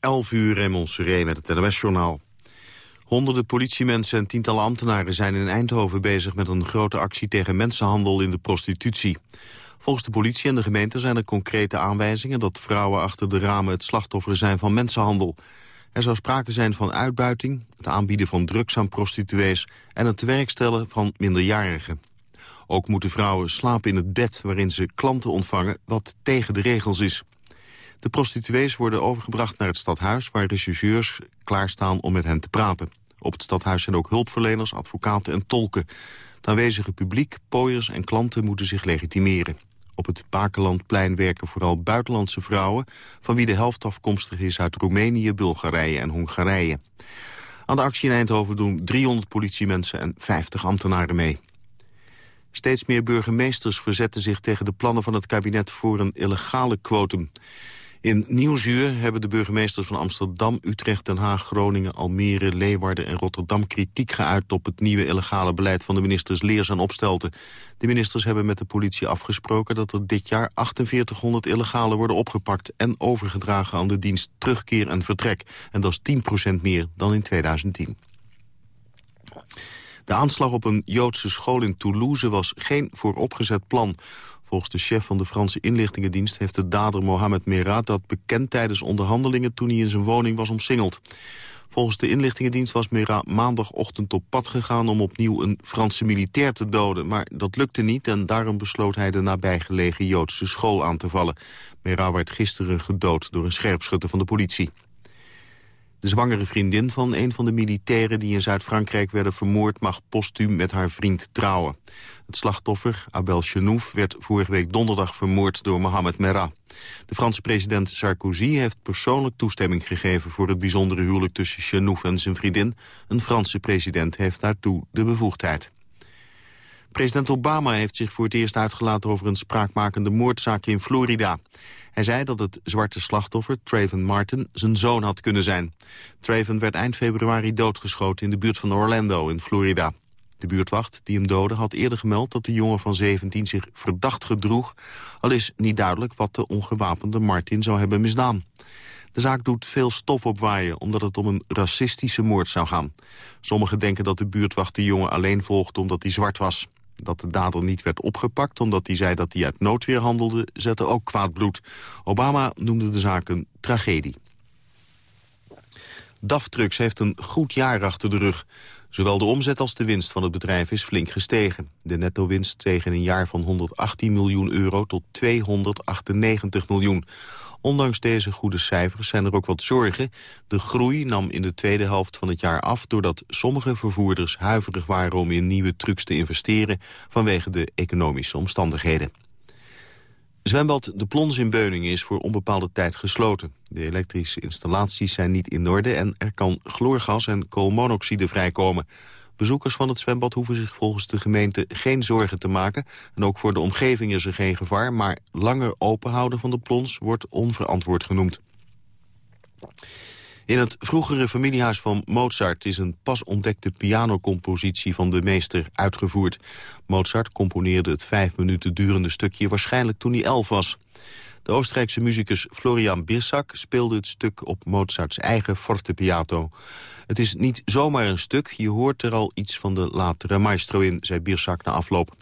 11 uur Raymond Seré met het NOS-journaal. Honderden politiemensen en tientallen ambtenaren zijn in Eindhoven bezig met een grote actie tegen mensenhandel in de prostitutie. Volgens de politie en de gemeente zijn er concrete aanwijzingen dat vrouwen achter de ramen het slachtoffer zijn van mensenhandel. Er zou sprake zijn van uitbuiting, het aanbieden van drugs aan prostituees en het tewerkstellen van minderjarigen. Ook moeten vrouwen slapen in het bed waarin ze klanten ontvangen, wat tegen de regels is. De prostituees worden overgebracht naar het stadhuis... waar rechercheurs klaarstaan om met hen te praten. Op het stadhuis zijn ook hulpverleners, advocaten en tolken. Het aanwezige publiek, pooiers en klanten moeten zich legitimeren. Op het Bakerlandplein werken vooral buitenlandse vrouwen... van wie de helft afkomstig is uit Roemenië, Bulgarije en Hongarije. Aan de actie in Eindhoven doen 300 politiemensen en 50 ambtenaren mee. Steeds meer burgemeesters verzetten zich tegen de plannen van het kabinet voor een illegale quotum. In Nieuwsuur hebben de burgemeesters van Amsterdam, Utrecht, Den Haag, Groningen, Almere, Leeuwarden en Rotterdam kritiek geuit op het nieuwe illegale beleid van de ministers Leers en Opstelten. De ministers hebben met de politie afgesproken dat er dit jaar 4800 illegalen worden opgepakt en overgedragen aan de dienst terugkeer en vertrek. En dat is 10% meer dan in 2010. De aanslag op een Joodse school in Toulouse was geen vooropgezet plan. Volgens de chef van de Franse inlichtingendienst heeft de dader Mohamed Merah dat bekend tijdens onderhandelingen toen hij in zijn woning was omsingeld. Volgens de inlichtingendienst was Merah maandagochtend op pad gegaan om opnieuw een Franse militair te doden. Maar dat lukte niet en daarom besloot hij de nabijgelegen Joodse school aan te vallen. Merah werd gisteren gedood door een scherpschutter van de politie. De zwangere vriendin van een van de militairen die in Zuid-Frankrijk werden vermoord... mag postuum met haar vriend trouwen. Het slachtoffer, Abel Chenouf, werd vorige week donderdag vermoord door Mohamed Merah. De Franse president Sarkozy heeft persoonlijk toestemming gegeven... voor het bijzondere huwelijk tussen Chenouf en zijn vriendin. Een Franse president heeft daartoe de bevoegdheid. President Obama heeft zich voor het eerst uitgelaten over een spraakmakende moordzaak in Florida. Hij zei dat het zwarte slachtoffer, Traven Martin, zijn zoon had kunnen zijn. Traven werd eind februari doodgeschoten in de buurt van Orlando in Florida. De buurtwacht die hem doodde had eerder gemeld dat de jongen van 17 zich verdacht gedroeg. Al is niet duidelijk wat de ongewapende Martin zou hebben misdaan. De zaak doet veel stof opwaaien omdat het om een racistische moord zou gaan. Sommigen denken dat de buurtwacht de jongen alleen volgde omdat hij zwart was. Dat de dader niet werd opgepakt omdat hij zei dat hij uit noodweer handelde... zette ook kwaad bloed. Obama noemde de zaak een tragedie. DAF Trucks heeft een goed jaar achter de rug. Zowel de omzet als de winst van het bedrijf is flink gestegen. De netto-winst steeg in een jaar van 118 miljoen euro tot 298 miljoen. Ondanks deze goede cijfers zijn er ook wat zorgen. De groei nam in de tweede helft van het jaar af... doordat sommige vervoerders huiverig waren om in nieuwe trucks te investeren... vanwege de economische omstandigheden. Zwembad De Plons in Beuningen is voor onbepaalde tijd gesloten. De elektrische installaties zijn niet in orde en er kan chloorgas en koolmonoxide vrijkomen. Bezoekers van het zwembad hoeven zich volgens de gemeente geen zorgen te maken. En ook voor de omgeving is er geen gevaar, maar langer openhouden van de plons wordt onverantwoord genoemd. In het vroegere familiehuis van Mozart is een pas ontdekte pianocompositie van de meester uitgevoerd. Mozart componeerde het vijf minuten durende stukje waarschijnlijk toen hij elf was. De Oostenrijkse muzikus Florian Birsak speelde het stuk op Mozarts eigen fortepiano. Het is niet zomaar een stuk, je hoort er al iets van de latere maestro in, zei Birsak na afloop.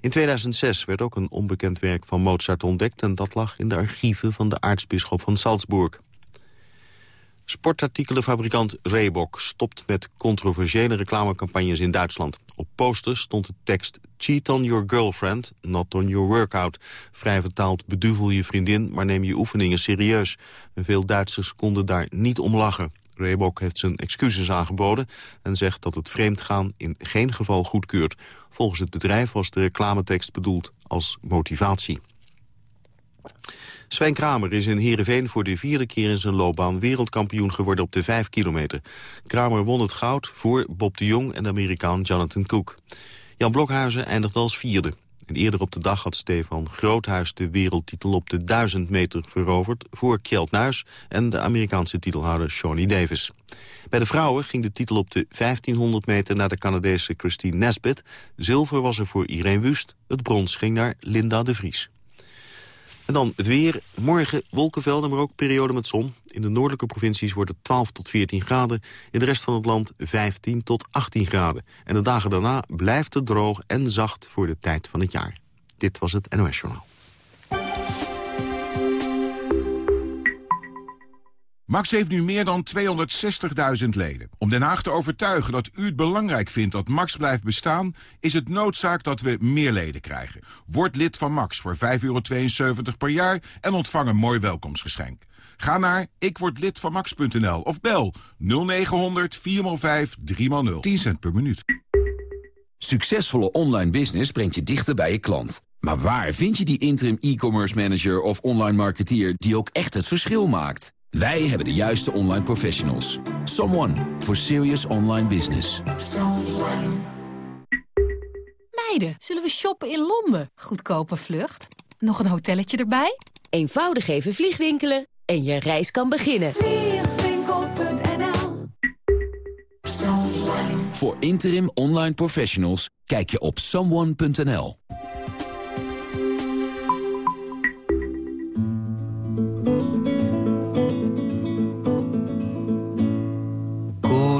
In 2006 werd ook een onbekend werk van Mozart ontdekt... en dat lag in de archieven van de aartsbisschop van Salzburg. Sportartikelenfabrikant Reebok stopt met controversiële reclamecampagnes in Duitsland. Op posters stond de tekst Cheat on your girlfriend, not on your workout. Vrij vertaald beduvel je vriendin, maar neem je oefeningen serieus. Veel Duitsers konden daar niet om lachen. Reebok heeft zijn excuses aangeboden en zegt dat het vreemdgaan in geen geval goedkeurt. Volgens het bedrijf was de reclametekst bedoeld als motivatie. Sven Kramer is in Heerenveen voor de vierde keer in zijn loopbaan wereldkampioen geworden op de 5 kilometer. Kramer won het goud voor Bob de Jong en de Amerikaan Jonathan Cook. Jan Blokhuizen eindigde als vierde. En eerder op de dag had Stefan Groothuis de wereldtitel op de 1000 meter veroverd... voor Kjeld Nuis en de Amerikaanse titelhouder Shawnee Davis. Bij de vrouwen ging de titel op de 1500 meter naar de Canadese Christine Nesbitt. Zilver was er voor Irene Wust, het brons ging naar Linda de Vries. En dan het weer. Morgen wolkenvelden, maar ook periode met zon. In de noordelijke provincies wordt het 12 tot 14 graden. In de rest van het land 15 tot 18 graden. En de dagen daarna blijft het droog en zacht voor de tijd van het jaar. Dit was het NOS Journaal. Max heeft nu meer dan 260.000 leden. Om Den Haag te overtuigen dat u het belangrijk vindt dat Max blijft bestaan... is het noodzaak dat we meer leden krijgen. Word lid van Max voor 5,72 per jaar en ontvang een mooi welkomstgeschenk. Ga naar ikwordlidvanmax.nl of bel 0900 4x5 3x0. 10 cent per minuut. Succesvolle online business brengt je dichter bij je klant. Maar waar vind je die interim e-commerce manager of online marketeer... die ook echt het verschil maakt? Wij hebben de juiste online professionals. Someone for serious online business. Meiden, zullen we shoppen in Londen? Goedkope vlucht. Nog een hotelletje erbij? Eenvoudig even vliegwinkelen en je reis kan beginnen. Vliegwinkel.nl Voor interim online professionals kijk je op someone.nl.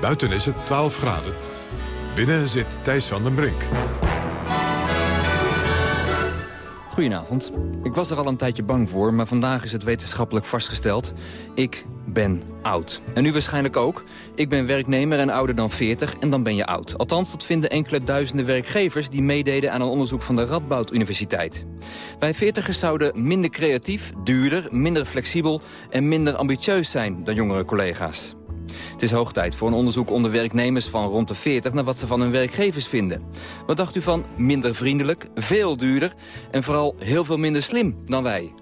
Buiten is het 12 graden. Binnen zit Thijs van den Brink. Goedenavond. Ik was er al een tijdje bang voor, maar vandaag is het wetenschappelijk vastgesteld. Ik ben oud. En u waarschijnlijk ook. Ik ben werknemer en ouder dan 40 en dan ben je oud. Althans, dat vinden enkele duizenden werkgevers... die meededen aan een onderzoek van de Radboud Universiteit. Wij 40ers zouden minder creatief, duurder, minder flexibel... en minder ambitieus zijn dan jongere collega's. Het is hoog tijd voor een onderzoek onder werknemers van rond de 40... naar wat ze van hun werkgevers vinden. Wat dacht u van minder vriendelijk, veel duurder... en vooral heel veel minder slim dan wij?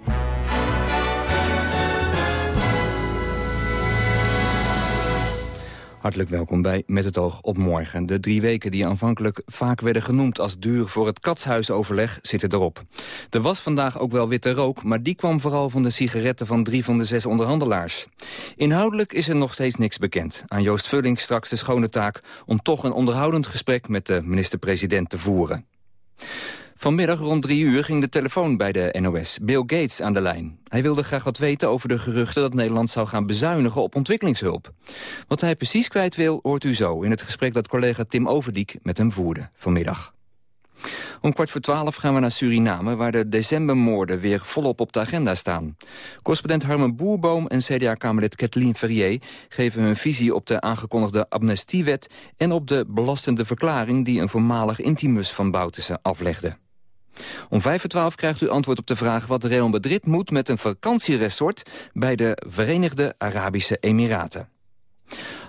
Hartelijk welkom bij Met het oog op morgen. De drie weken die aanvankelijk vaak werden genoemd als duur voor het katshuisoverleg zitten erop. Er was vandaag ook wel witte rook, maar die kwam vooral van de sigaretten van drie van de zes onderhandelaars. Inhoudelijk is er nog steeds niks bekend. Aan Joost Vulling straks de schone taak om toch een onderhoudend gesprek met de minister-president te voeren. Vanmiddag rond drie uur ging de telefoon bij de NOS. Bill Gates aan de lijn. Hij wilde graag wat weten over de geruchten dat Nederland zou gaan bezuinigen op ontwikkelingshulp. Wat hij precies kwijt wil, hoort u zo in het gesprek dat collega Tim Overdiek met hem voerde vanmiddag. Om kwart voor twaalf gaan we naar Suriname, waar de decembermoorden weer volop op de agenda staan. Correspondent Harmen Boerboom en CDA-kamerlid Kathleen Ferrier geven hun visie op de aangekondigde amnestiewet en op de belastende verklaring die een voormalig intimus van Boutussen aflegde. Om vijf voor twaalf krijgt u antwoord op de vraag wat Real Madrid moet met een vakantieresort bij de Verenigde Arabische Emiraten.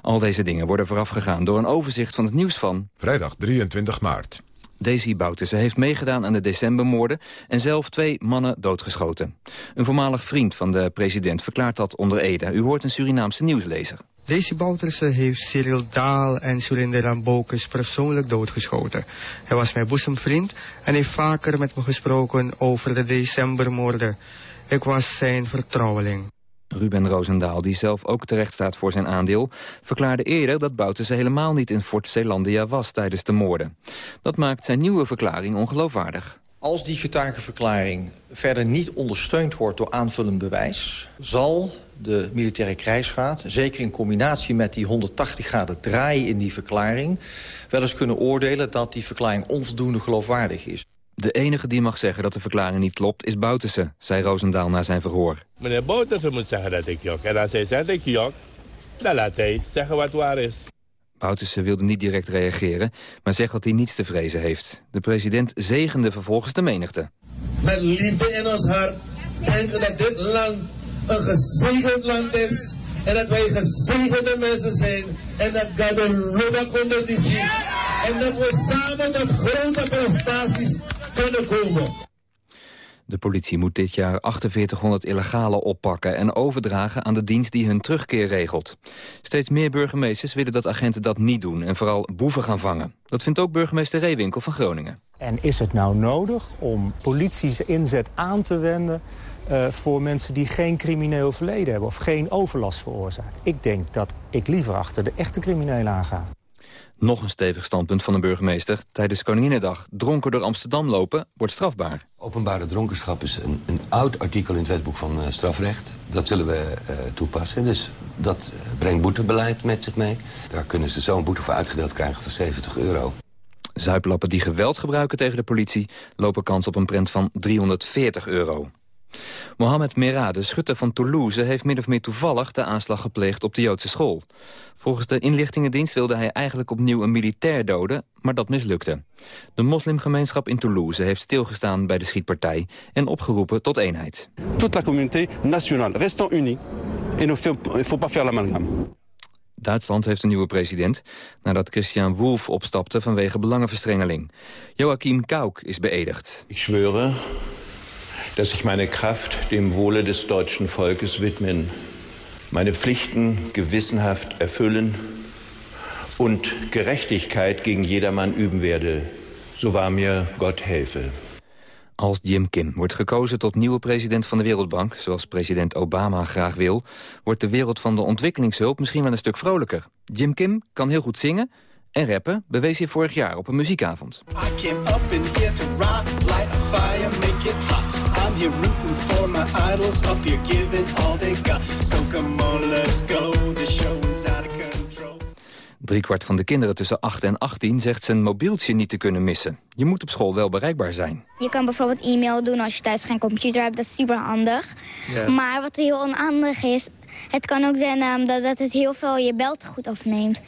Al deze dingen worden voorafgegaan door een overzicht van het nieuws van... Vrijdag 23 maart. Daisy Boutussen heeft meegedaan aan de decembermoorden... en zelf twee mannen doodgeschoten. Een voormalig vriend van de president verklaart dat onder Ede. U hoort een Surinaamse nieuwslezer. Deze Bouterse heeft Cyril Daal en Surinder Rambokus persoonlijk doodgeschoten. Hij was mijn boezemvriend en heeft vaker met me gesproken over de decembermoorden. Ik was zijn vertrouweling. Ruben Roosendaal, die zelf ook terecht staat voor zijn aandeel... verklaarde eerder dat Bouterse helemaal niet in Fort Zeelandia was tijdens de moorden. Dat maakt zijn nieuwe verklaring ongeloofwaardig. Als die getuigenverklaring verder niet ondersteund wordt door aanvullend bewijs... zal de militaire krijgsraad, zeker in combinatie met die 180 graden draai in die verklaring... wel eens kunnen oordelen dat die verklaring onvoldoende geloofwaardig is. De enige die mag zeggen dat de verklaring niet klopt is Bouterse, zei Roosendaal na zijn verhoor. Meneer Bouterse moet zeggen dat ik jok. En als hij zegt dat ik jok, dan laat hij zeggen wat waar is. Bouterse wilde niet direct reageren, maar zegt dat hij niets te vrezen heeft. De president zegende vervolgens de menigte. Met liefde in ons hart denken dat dit land een gezegend land is. En dat wij gezegende mensen zijn. En dat God een die ziet. En dat we samen tot grote prestaties kunnen komen. De politie moet dit jaar 4800 illegalen oppakken en overdragen aan de dienst die hun terugkeer regelt. Steeds meer burgemeesters willen dat agenten dat niet doen en vooral boeven gaan vangen. Dat vindt ook burgemeester Reewinkel van Groningen. En is het nou nodig om polities inzet aan te wenden uh, voor mensen die geen crimineel verleden hebben of geen overlast veroorzaken? Ik denk dat ik liever achter de echte criminelen aanga. Nog een stevig standpunt van de burgemeester. Tijdens Koninginnedag dronken door Amsterdam lopen wordt strafbaar. Openbare dronkenschap is een, een oud artikel in het wetboek van uh, strafrecht. Dat zullen we uh, toepassen. Dus dat brengt boetebeleid met zich mee. Daar kunnen ze zo'n boete voor uitgedeeld krijgen van 70 euro. Zuiplappen die geweld gebruiken tegen de politie... lopen kans op een prent van 340 euro. Mohamed Merah, de schutter van Toulouse, heeft min of meer toevallig de aanslag gepleegd op de Joodse school. Volgens de inlichtingendienst wilde hij eigenlijk opnieuw een militair doden, maar dat mislukte. De moslimgemeenschap in Toulouse heeft stilgestaan bij de schietpartij en opgeroepen tot eenheid. Toute la communauté nationale, restons unis et ne faut pas faire l'amalgame. Duitsland heeft een nieuwe president... nadat Christian Wolff opstapte vanwege belangenverstrengeling. Joachim Kauk is beëdigd. Ik schwöre dass ich meine Kraft dem Wohle des deutschen Volkes widmen, meine Pflichten gewissenhaft erfüllen und Gerechtigkeit gegen jedermann üben werde. So wahr mir Gott helfe. Als Jim Kim wordt gekozen tot nieuwe president van de Wereldbank... zoals president Obama graag wil... wordt de wereld van de ontwikkelingshulp misschien wel een stuk vrolijker. Jim Kim kan heel goed zingen en rappen bewees hij vorig jaar op een muziekavond. Driekwart van de kinderen tussen 8 en 18 zegt zijn mobieltje niet te kunnen missen. Je moet op school wel bereikbaar zijn. Je kan bijvoorbeeld e-mail doen als je thuis geen computer hebt. Dat is super handig. Maar wat heel onhandig is, het kan ook zijn um, dat, dat het heel veel je belt goed afneemt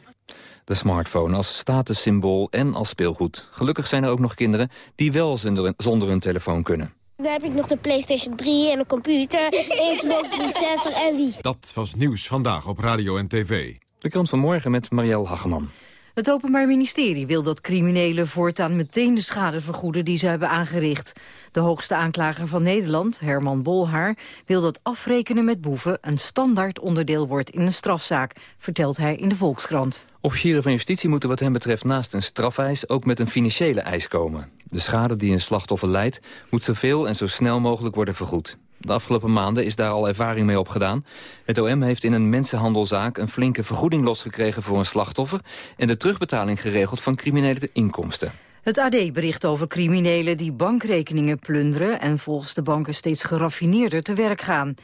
de smartphone als statussymbool en als speelgoed. Gelukkig zijn er ook nog kinderen die wel zonder hun telefoon kunnen. Dan heb ik nog de PlayStation 3 en een computer, Xbox 360 en wie. Dat was nieuws vandaag op radio en tv. De krant van morgen met Marielle Hageman. Het Openbaar Ministerie wil dat criminelen voortaan meteen de schade vergoeden die ze hebben aangericht. De hoogste aanklager van Nederland, Herman Bolhaar, wil dat afrekenen met boeven een standaard onderdeel wordt in een strafzaak, vertelt hij in de Volkskrant. Officieren van justitie moeten wat hem betreft naast een strafeis ook met een financiële eis komen. De schade die een slachtoffer leidt moet zoveel en zo snel mogelijk worden vergoed. De afgelopen maanden is daar al ervaring mee opgedaan. Het OM heeft in een mensenhandelzaak een flinke vergoeding losgekregen voor een slachtoffer... en de terugbetaling geregeld van criminele inkomsten. Het AD bericht over criminelen die bankrekeningen plunderen... en volgens de banken steeds geraffineerder te werk gaan.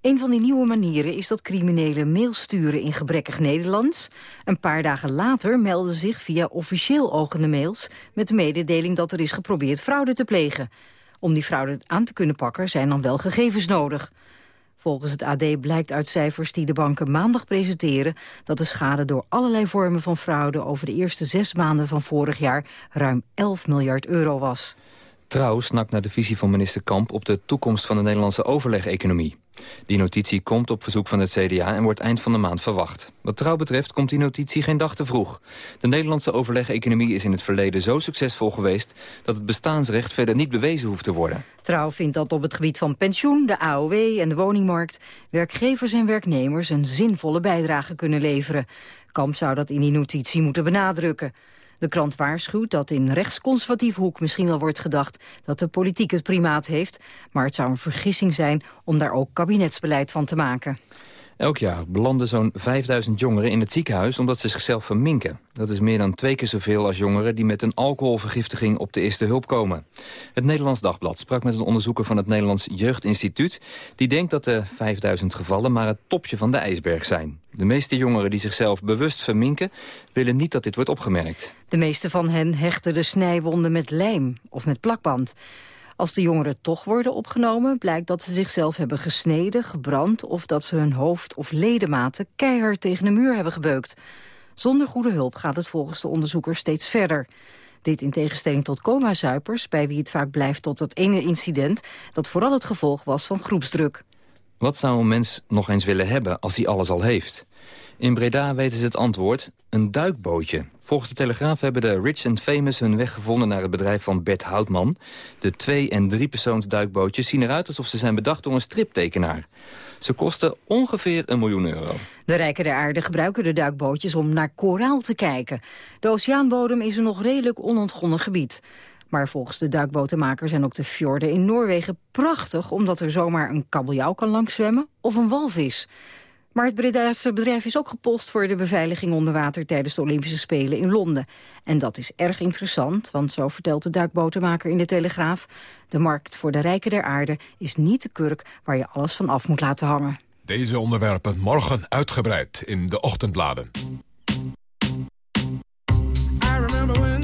Een van die nieuwe manieren is dat criminelen mail sturen in gebrekkig Nederlands. Een paar dagen later melden zich via officieel ogende mails... met de mededeling dat er is geprobeerd fraude te plegen. Om die fraude aan te kunnen pakken zijn dan wel gegevens nodig. Volgens het AD blijkt uit cijfers die de banken maandag presenteren... dat de schade door allerlei vormen van fraude over de eerste zes maanden van vorig jaar ruim 11 miljard euro was. Trouw snakt naar de visie van minister Kamp op de toekomst van de Nederlandse overleg-economie. Die notitie komt op verzoek van het CDA en wordt eind van de maand verwacht. Wat trouw betreft komt die notitie geen dag te vroeg. De Nederlandse overleg-economie is in het verleden zo succesvol geweest... dat het bestaansrecht verder niet bewezen hoeft te worden. Trouw vindt dat op het gebied van pensioen, de AOW en de woningmarkt... werkgevers en werknemers een zinvolle bijdrage kunnen leveren. Kamp zou dat in die notitie moeten benadrukken. De krant waarschuwt dat in rechtsconservatief hoek misschien wel wordt gedacht dat de politiek het primaat heeft, maar het zou een vergissing zijn om daar ook kabinetsbeleid van te maken. Elk jaar belanden zo'n 5000 jongeren in het ziekenhuis omdat ze zichzelf verminken. Dat is meer dan twee keer zoveel als jongeren die met een alcoholvergiftiging op de eerste hulp komen. Het Nederlands Dagblad sprak met een onderzoeker van het Nederlands Jeugdinstituut... die denkt dat de 5000 gevallen maar het topje van de ijsberg zijn. De meeste jongeren die zichzelf bewust verminken willen niet dat dit wordt opgemerkt. De meeste van hen hechten de snijwonden met lijm of met plakband. Als de jongeren toch worden opgenomen, blijkt dat ze zichzelf hebben gesneden, gebrand... of dat ze hun hoofd of ledematen keihard tegen de muur hebben gebeukt. Zonder goede hulp gaat het volgens de onderzoekers steeds verder. Dit in tegenstelling tot coma-zuipers, bij wie het vaak blijft tot dat ene incident... dat vooral het gevolg was van groepsdruk. Wat zou een mens nog eens willen hebben als hij alles al heeft? In Breda weten ze het antwoord, een duikbootje. Volgens de Telegraaf hebben de Rich and Famous hun weg gevonden naar het bedrijf van Bert Houtman. De twee- en drie-persoons duikbootjes zien eruit alsof ze zijn bedacht door een striptekenaar. Ze kosten ongeveer een miljoen euro. De rijken der aarde gebruiken de duikbootjes om naar koraal te kijken. De oceaanbodem is een nog redelijk onontgonnen gebied. Maar volgens de duikbotenmaker zijn ook de fjorden in Noorwegen prachtig... omdat er zomaar een kabeljauw kan langszwemmen of een walvis. Maar het Bredaanse bedrijf is ook gepost voor de beveiliging onder water... tijdens de Olympische Spelen in Londen. En dat is erg interessant, want zo vertelt de duikbotenmaker in de Telegraaf... de markt voor de rijken der aarde is niet de kurk waar je alles van af moet laten hangen. Deze onderwerpen morgen uitgebreid in de ochtendbladen. I remember when,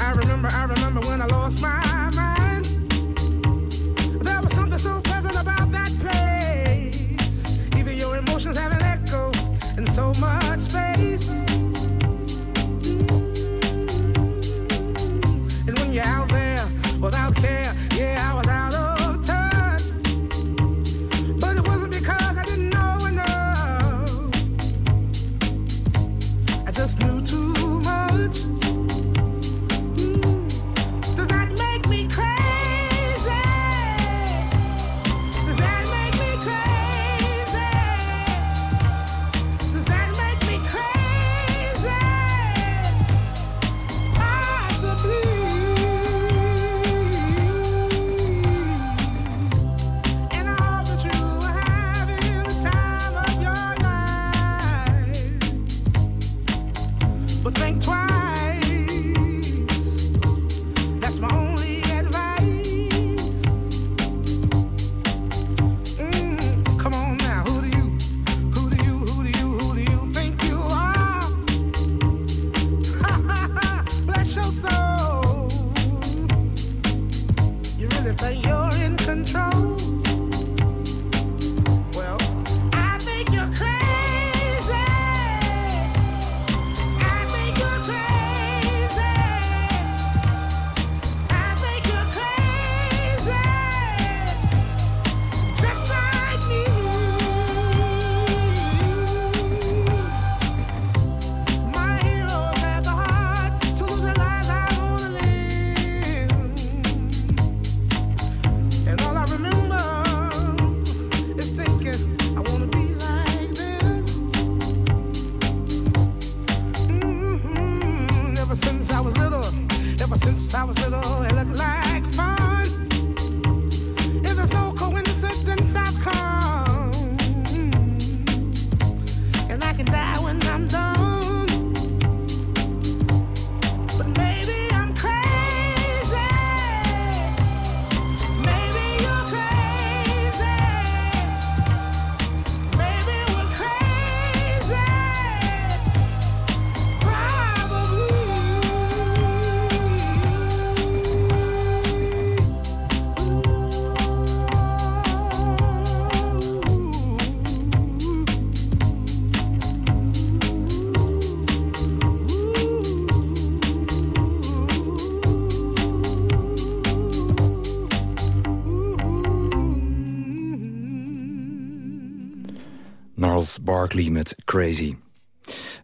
I remember, I remember Barkley Crazy.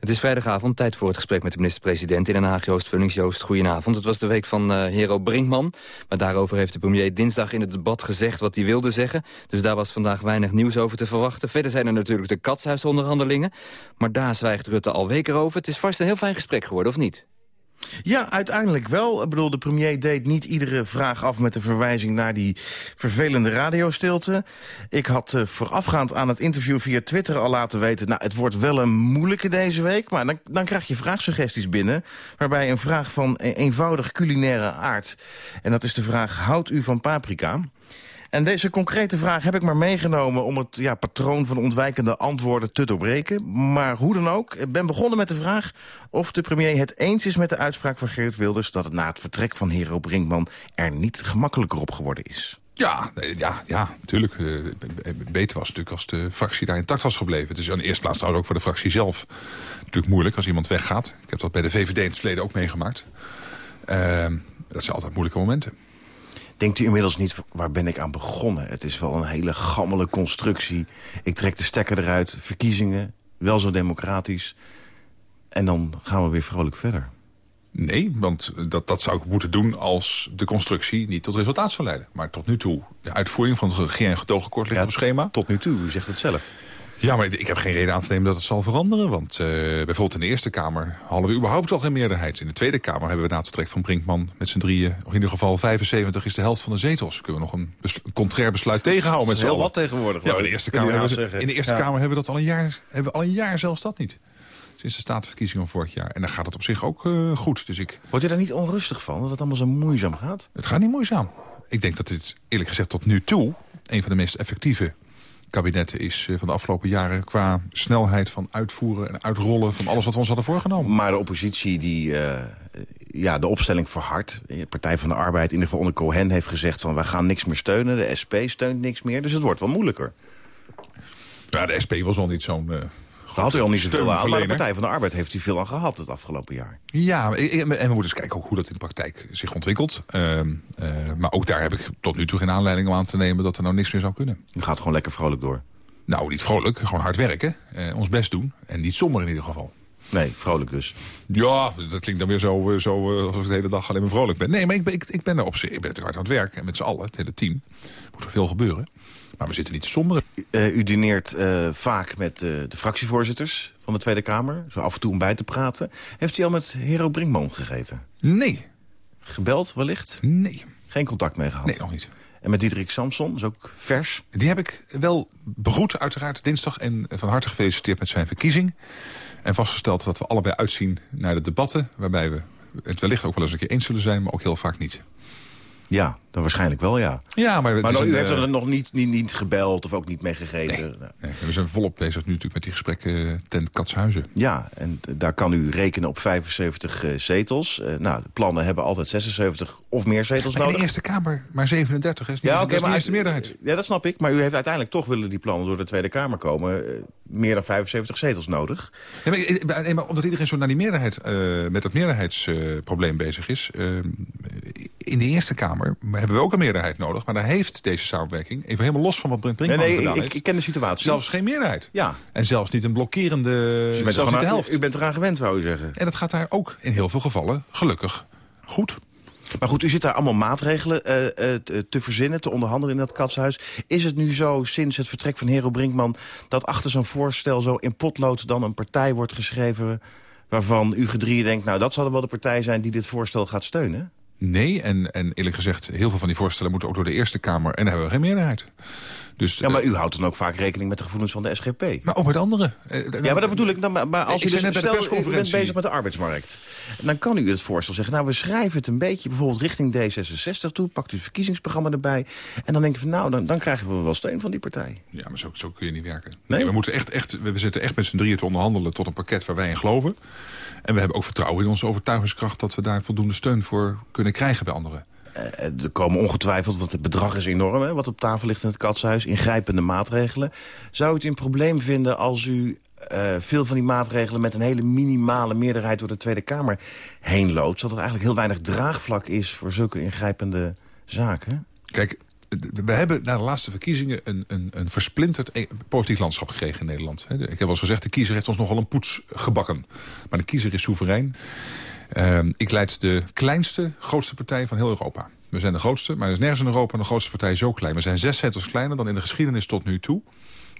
Het is vrijdagavond, tijd voor het gesprek met de minister-president in Den Haag. Joost Vullings. Goedenavond. Het was de week van uh, Hero Brinkman. Maar daarover heeft de premier dinsdag in het debat gezegd wat hij wilde zeggen. Dus daar was vandaag weinig nieuws over te verwachten. Verder zijn er natuurlijk de katshuisonderhandelingen. Maar daar zwijgt Rutte al weken over. Het is vast een heel fijn gesprek geworden, of niet? Ja, uiteindelijk wel. Ik bedoel, de premier deed niet iedere vraag af met een verwijzing naar die vervelende radiostilte. Ik had uh, voorafgaand aan het interview via Twitter al laten weten... nou, het wordt wel een moeilijke deze week, maar dan, dan krijg je vraagsuggesties binnen... waarbij een vraag van een eenvoudig culinaire aard... en dat is de vraag, houdt u van paprika? En deze concrete vraag heb ik maar meegenomen... om het ja, patroon van ontwijkende antwoorden te doorbreken. Maar hoe dan ook, ik ben begonnen met de vraag... of de premier het eens is met de uitspraak van Geert Wilders... dat het na het vertrek van Hero Brinkman er niet gemakkelijker op geworden is. Ja, ja, ja, natuurlijk. Uh, beter was natuurlijk als de fractie daar intact was gebleven. Dus aan de eerste plaats trouwens ook voor de fractie zelf. Natuurlijk moeilijk als iemand weggaat. Ik heb dat bij de VVD in het verleden ook meegemaakt. Uh, dat zijn altijd moeilijke momenten. Denkt u inmiddels niet, waar ben ik aan begonnen? Het is wel een hele gammele constructie. Ik trek de stekker eruit, verkiezingen, wel zo democratisch... en dan gaan we weer vrolijk verder. Nee, want dat, dat zou ik moeten doen als de constructie niet tot resultaat zou leiden. Maar tot nu toe, de uitvoering van het regering- en gedoogakkoord ligt Ja, op schema. Tot nu toe, u zegt het zelf. Ja, maar ik heb geen reden aan te nemen dat het zal veranderen. Want eh, bijvoorbeeld in de Eerste Kamer hadden we überhaupt al geen meerderheid. In de Tweede Kamer hebben we na het vertrek van Brinkman met z'n drieën... of in ieder geval 75 is de helft van de zetels. Kunnen we nog een, bes- een contrair besluit tegenhouden met z'n heel allen. wat tegenwoordig, Ja, in de. Eerste Kamer, hebben, we- zeggen. in de Eerste Ja. Kamer hebben we dat al een jaar, hebben we al een jaar zelfs dat niet. Sinds de statenverkiezingen van vorig jaar. En dan gaat het op zich ook eh, goed. Dus ik, Wordt je daar niet onrustig van, dat het allemaal zo moeizaam gaat? het gaat niet moeizaam. Ik denk dat dit, eerlijk gezegd, tot nu toe... een van de meest effectieve kabinetten is eh, van de afgelopen jaren... qua snelheid van uitvoeren en uitrollen van alles wat we ons hadden voorgenomen. Maar de oppositie die eh, ja, de opstelling verhardt. De Partij van de Arbeid, in ieder geval onder Cohen, heeft gezegd... van wij gaan niks meer steunen. De SP steunt niks meer. Dus het wordt wel moeilijker. Ja, de SP was al niet zo'n... eh, Daar had u al niet zoveel aan. Maar de. Partij van de Arbeid heeft hier veel aan gehad het afgelopen jaar. Ja, en we moeten eens kijken ook hoe dat in praktijk zich ontwikkelt. Ehm, eh, maar ook daar heb ik tot nu toe geen aanleiding om aan te nemen... dat er nou niks meer zou kunnen. U gaat gewoon lekker vrolijk door. Nou, niet vrolijk, gewoon hard werken. eh, ons best doen. En niet somber in ieder geval. Nee, vrolijk dus. Ja, dat klinkt dan weer zo, eh, zo alsof ik de hele dag alleen maar vrolijk ben. Nee, maar ik ben, ik, ik ben er op zich. Ik ben natuurlijk hard aan het werk. En met z'n allen, het hele team. Moet er veel gebeuren. Maar we zitten niet te somberen. Eh, u dineert eh, vaak met eh, de fractievoorzitters van de Tweede Kamer. Zo af en toe om bij te praten. Heeft u al met Hero Brinkman gegeten? Nee. Gebeld wellicht? Nee. Geen contact mee gehad? Nee, nog niet. En met Diederik Samson, is ook vers? Die heb ik wel begroet, uiteraard, dinsdag. En van harte gefeliciteerd met zijn verkiezing. En vastgesteld dat we allebei uitzien naar de debatten... waarbij we het wellicht ook wel eens een keer eens zullen zijn... maar ook heel vaak niet. Ja, dan waarschijnlijk wel, ja. Ja, maar, u heeft eh, er nog niet, niet, niet gebeld of ook niet mee gegeten? Nou, Nee, we zijn volop bezig nu natuurlijk met die gesprekken eh, ten Katshuizen. Ja, en daar kan u rekenen op 75 eh, zetels. Nou, de plannen hebben altijd 76 of meer zetels Maar in nodig. de Eerste Kamer maar 37 is, niet, Ja, oké, maar de eerste meerderheid. Ja, dat snap ik. Maar u heeft uiteindelijk toch willen die plannen door de Tweede Kamer komen. meer dan 75 zetels nodig. Ja, maar, nee, maar omdat iedereen zo naar die meerderheid, met dat meerderheidsprobleem bezig is... in de Eerste Kamer hebben we ook een meerderheid nodig. Maar daar heeft deze samenwerking, even helemaal los van wat Brent Brinkman Nee, nee, gedaan ik- heeft... ik ken de situatie. Zelfs geen meerderheid. Ja. En zelfs niet een blokkerende, Dus u, bent zelfs niet de helft. u bent eraan gewend, wou u zeggen. En dat gaat daar ook in heel veel gevallen, gelukkig, goed. Maar goed, u zit daar allemaal maatregelen eh, eh, te verzinnen, te onderhandelen in dat katshuis. Is het nu zo, sinds het vertrek van Hero Brinkman... dat achter zo'n voorstel zo in potlood dan een partij wordt geschreven... waarvan u gedrieën denkt, nou dat zal wel de partij zijn die dit voorstel gaat steunen? Nee, en, en eerlijk gezegd, heel veel van die voorstellen moeten ook door de Eerste Kamer. En daar hebben we geen meerderheid. Dus, Ja, maar eh, u houdt dan ook vaak rekening met de gevoelens van de SGP. maar ook met anderen. Eh, Ja, maar dat bedoel ik. Dan, maar- maar als Ik u dus, net stel, u bent bezig met de arbeidsmarkt. Dan kan u het voorstel zeggen, nou, we schrijven het een beetje... bijvoorbeeld richting D66 toe, pakt u het verkiezingsprogramma erbij... en dan denk je van, nou, dan, dan krijgen we wel steun van die partij. Ja, maar zo, zo kun je niet werken. Nee? we, moeten echt, echt, we zitten echt met z'n drieën te onderhandelen tot een pakket waar wij in geloven. En we hebben ook vertrouwen in onze overtuigingskracht... dat we daar voldoende steun voor kunnen krijgen bij anderen. Eh, er komen ongetwijfeld, want het bedrag is enorm... Hè, wat op tafel ligt in het katshuis, ingrijpende maatregelen. Zou u het een probleem vinden als u eh, veel van die maatregelen... met een hele minimale meerderheid door de Tweede Kamer heen loopt... zodat er eigenlijk heel weinig draagvlak is voor zulke ingrijpende zaken? Kijk, we hebben na de laatste verkiezingen een, een, een versplinterd e- politiek landschap gekregen in Nederland. Ik heb wel eens gezegd, de kiezer heeft ons nogal een poets gebakken. Maar de kiezer is soeverein. Ehm, ik leid de kleinste, grootste partij van heel Europa. We zijn de grootste, maar er is nergens in Europa de grootste partij zo klein. We zijn zes zetels kleiner dan in de geschiedenis tot nu toe.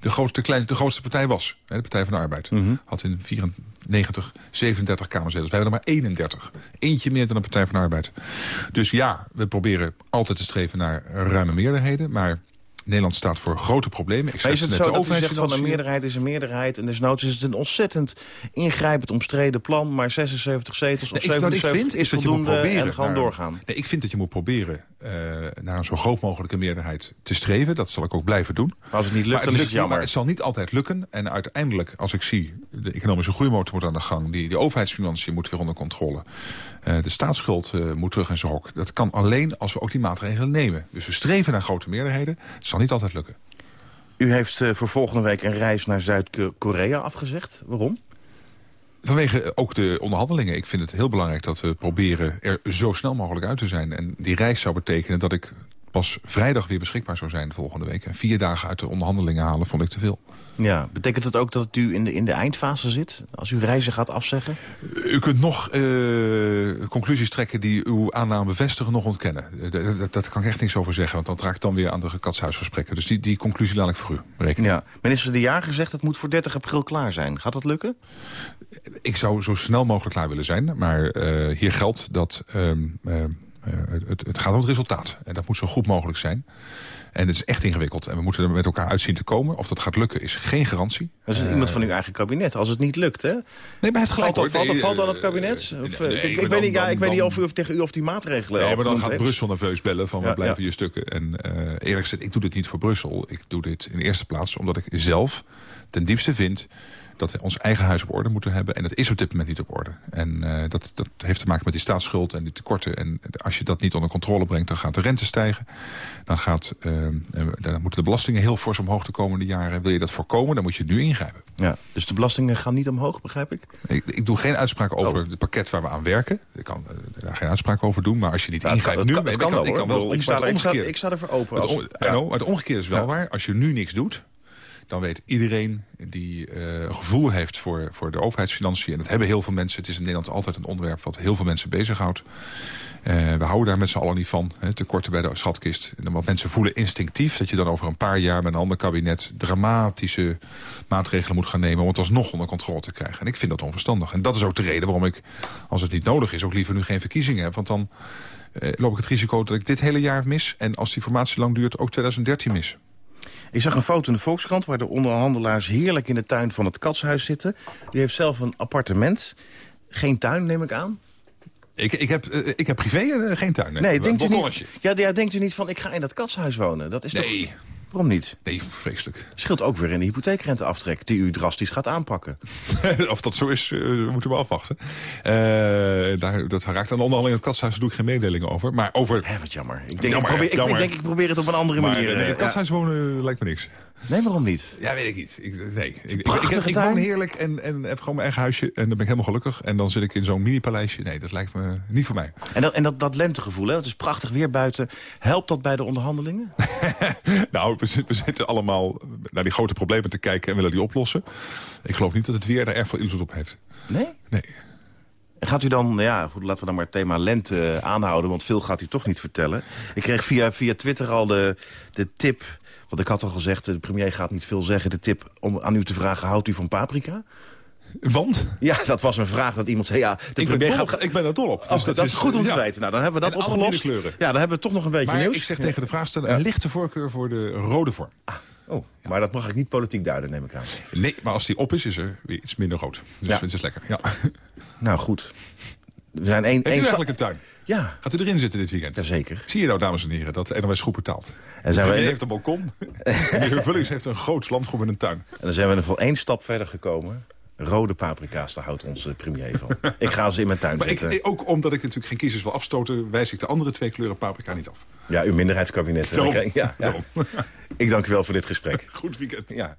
De grootste, klein, de grootste partij was, hè, de Partij van de Arbeid. Had in 94, 37 kamerzetels. Wij hebben er maar 31. Eentje meer dan de Partij van de Arbeid. Dus ja, we proberen altijd te streven naar ruime meerderheden. Maar Nederland staat voor grote problemen. Ik Maar is het net zo de dat u zegt van een meerderheid is een meerderheid... en desnoods is het een ontzettend ingrijpend omstreden plan... maar 76 zetels of Nee, ik, wat ik 77 vind is is dat je moet proberen en gewoon naar- doorgaan. Nee, ik vind dat je moet proberen eh, naar een zo groot mogelijke meerderheid te streven. Dat zal ik ook blijven doen. Maar als het niet lukt, Maar dan is het jammer. maar het zal niet altijd lukken. En uiteindelijk, als ik zie, de economische groeimotor moet aan de gang. Die, die overheidsfinanciën moeten weer onder controle. Eh, de staatsschuld eh, moet terug in zijn hok. Dat kan alleen als we ook die maatregelen nemen. Dus we streven naar grote meerderheden. Het zal niet altijd lukken. U heeft eh, voor volgende week een reis naar Zuid-Korea afgezegd. Waarom? Vanwege ook de onderhandelingen. Ik vind het heel belangrijk dat we proberen er zo snel mogelijk uit te zijn. En die reis zou betekenen dat ik pas vrijdag weer beschikbaar zou zijn volgende week. En vier dagen uit de onderhandelingen halen vond ik te veel. Ja, betekent het ook dat u in de, in de eindfase zit? Als u reizen gaat afzeggen? U kunt nog uh, conclusies trekken die uw aanname bevestigen, nog ontkennen. Uh, dat, dat, kan ik echt niks over zeggen, want dan raak ik dan weer aan de katshuisgesprekken. Dus die, die conclusie laat ik voor u berekenen. Ja. Minister De Jager zegt het moet voor 30 april klaar zijn. Gaat dat lukken? Ik zou zo snel mogelijk klaar willen zijn, maar uh, hier geldt dat... Ehm, het, het gaat om het resultaat. En dat moet zo goed mogelijk zijn. En het is echt ingewikkeld. En we moeten er met elkaar uitzien te komen. Of dat gaat lukken is geen garantie. Dat is uh, iemand van uw eigen kabinet. Als het niet lukt, hè? Nee, maar het gelijk, valt, valt, valt, aan het kabinet? Of, nee, ik, weet niet, ja, ik weet niet of, u, tegen u of die maatregelen... Nee, maar dan gaat heeft. Brussel nerveus bellen van... waar blijven ja. je stukken? En uh, eerlijk gezegd, ik doe dit niet voor Brussel. Ik doe dit in de eerste plaats omdat ik zelf ten diepste vind dat we ons eigen huis op orde moeten hebben. En dat is op dit moment niet op orde. En uh, dat, dat heeft te maken met die staatsschuld en die tekorten. En als je dat niet onder controle brengt, dan gaat de rente stijgen. Dan, gaat, uh, dan moeten de belastingen heel fors omhoog de komende jaren. Wil je dat voorkomen, dan moet je nu ingrijpen. Ja, dus de belastingen gaan niet omhoog, begrijp ik? Ik, ik doe geen uitspraak over oh. het pakket waar we aan werken. Ik kan daar geen uitspraak over doen. Maar als je niet ingrijpt nu... Kan, ik, kan, kan, ik kan wel, ik, sta er, ik, sta, ik sta voor open. Het, ja. know, maar het omgekeerde is wel ja. waar. Als je nu niks doet dan weet iedereen die uh, gevoel heeft voor, voor de overheidsfinanciën... en dat hebben heel veel mensen. Het is in Nederland altijd een onderwerp wat heel veel mensen bezighoudt. Uh, we houden daar met z'n allen niet van, hè, tekorten bij de schatkist. En wat mensen voelen instinctief dat je dan over een paar jaar... met een ander kabinet dramatische maatregelen moet gaan nemen... om het alsnog onder controle te krijgen. En ik vind dat onverstandig. En dat is ook de reden waarom ik, als het niet nodig is... ook liever nu geen verkiezingen heb. Want dan uh, loop ik het risico dat ik dit hele jaar mis... en als die formatie lang duurt ook 2013 mis. Ik zag een foto in de Volkskrant waar de onderhandelaars heerlijk in de tuin van het katshuis zitten. U heeft zelf een appartement. Geen tuin, neem ik aan? Ik, ik, heb, uh, ik heb privé uh, geen tuin. Nee, nee denkt, u niet, ja, ja, denkt u niet van ik ga in dat katshuis wonen? Dat is nee. Toch, waarom niet? Nee, vreselijk. Scheelt ook weer in de hypotheekrenteaftrek die u drastisch gaat aanpakken. of dat zo is, uh, moeten we afwachten. daar, dat raakt aan de onderhandeling in het katshuis, doe ik geen mededelingen over. Maar over... Hé, wat jammer. Ik denk, jammer, ik, probeer, ik, ik, denk, ik probeer het op een andere maar, manier. Nee, het katshuis ja. wonen lijkt me niks. Nee, waarom niet? Ja, weet ik niet. Ik, nee. Ik, ik, ik, ik woon heerlijk en, en heb gewoon mijn eigen huisje. En dan ben ik helemaal gelukkig. En dan zit ik in zo'n mini-paleisje. Nee, dat lijkt me niet voor mij. En dat, en dat, dat lentegevoel, hè? het is prachtig weer buiten. Helpt dat bij de onderhandelingen? nou, we, we, zitten allemaal naar die grote problemen te kijken en willen die oplossen. Ik geloof niet dat het weer daar erg veel invloed op heeft. Nee? Nee. En gaat u dan, ja, goed, laten we dan maar het thema lente aanhouden... want veel gaat u toch niet vertellen. Ik kreeg via, via Twitter al de, de tip... want ik had al gezegd, de premier gaat niet veel zeggen... de tip om aan u te vragen, houdt u van paprika? Want? Ja, dat was een vraag dat iemand zei. Ja, de ik, premier ben gaat... ik ben er dol op. Dus oh, dat, dat, is goed om te ja. weten. Nou, dan hebben we dat en opgelost. kleuren. Ja, dan hebben we toch nog een beetje maar nieuws. ik zeg tegen de vraagsteller, een lichte voorkeur voor de rode vorm. Ah. Oh, maar dat mag ik niet politiek duiden, neem ik aan. Nee, maar als die op is, is er weer iets minder rood. Dus ja. vind het lekker. Ja. Nou, goed. We zijn één, Heeft één u eigenlijk een tuin? Ja. Gaat u erin zitten dit weekend? Jazeker. Zie je nou, dames en heren, dat de NOS goed betaalt. En zijn de we in... heeft een balkon. en de Vullings heeft een groot landgoed met een tuin. En dan zijn we er voor één stap verder gekomen. Rode paprika's, daar houdt onze premier van. ik ga ze in mijn tuin maar zetten. Ik, ook omdat ik natuurlijk geen kiezers wil afstoten... wijs ik de andere twee kleuren paprika niet af. Ja, uw minderheidskabinet. Daarom. Ja, ja. Daarom. ik dank u wel voor dit gesprek. Goed weekend. Ja.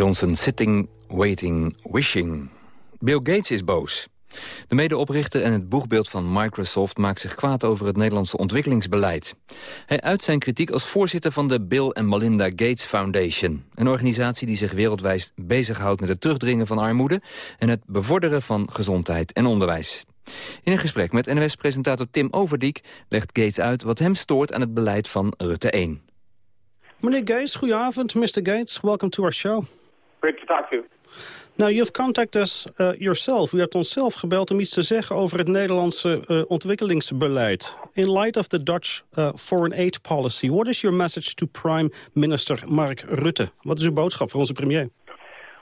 Johnson, Sitting, Waiting, Wishing. Bill Gates is boos. De medeoprichter en het boegbeeld van Microsoft maakt zich kwaad over het Nederlandse ontwikkelingsbeleid. Hij uit zijn kritiek als voorzitter van de Bill and Melinda Gates Foundation. Een organisatie die zich wereldwijd bezighoudt met het terugdringen van armoede... en het bevorderen van gezondheid en onderwijs. In een gesprek met NOS-presentator Tim Overdiek legt Gates uit wat hem stoort aan het beleid van Rutte 1. Meneer Gates, goedenavond. Mr. Gates, welcome to our show. Great to talk to you. Now, you've contacted us uh, yourself. U hebt ons zelf gebeld om iets te zeggen over het Nederlandse uh, ontwikkelingsbeleid. In light of the Dutch uh, foreign aid policy, what is your message to Prime Minister Mark Rutte? Wat is uw boodschap voor onze premier?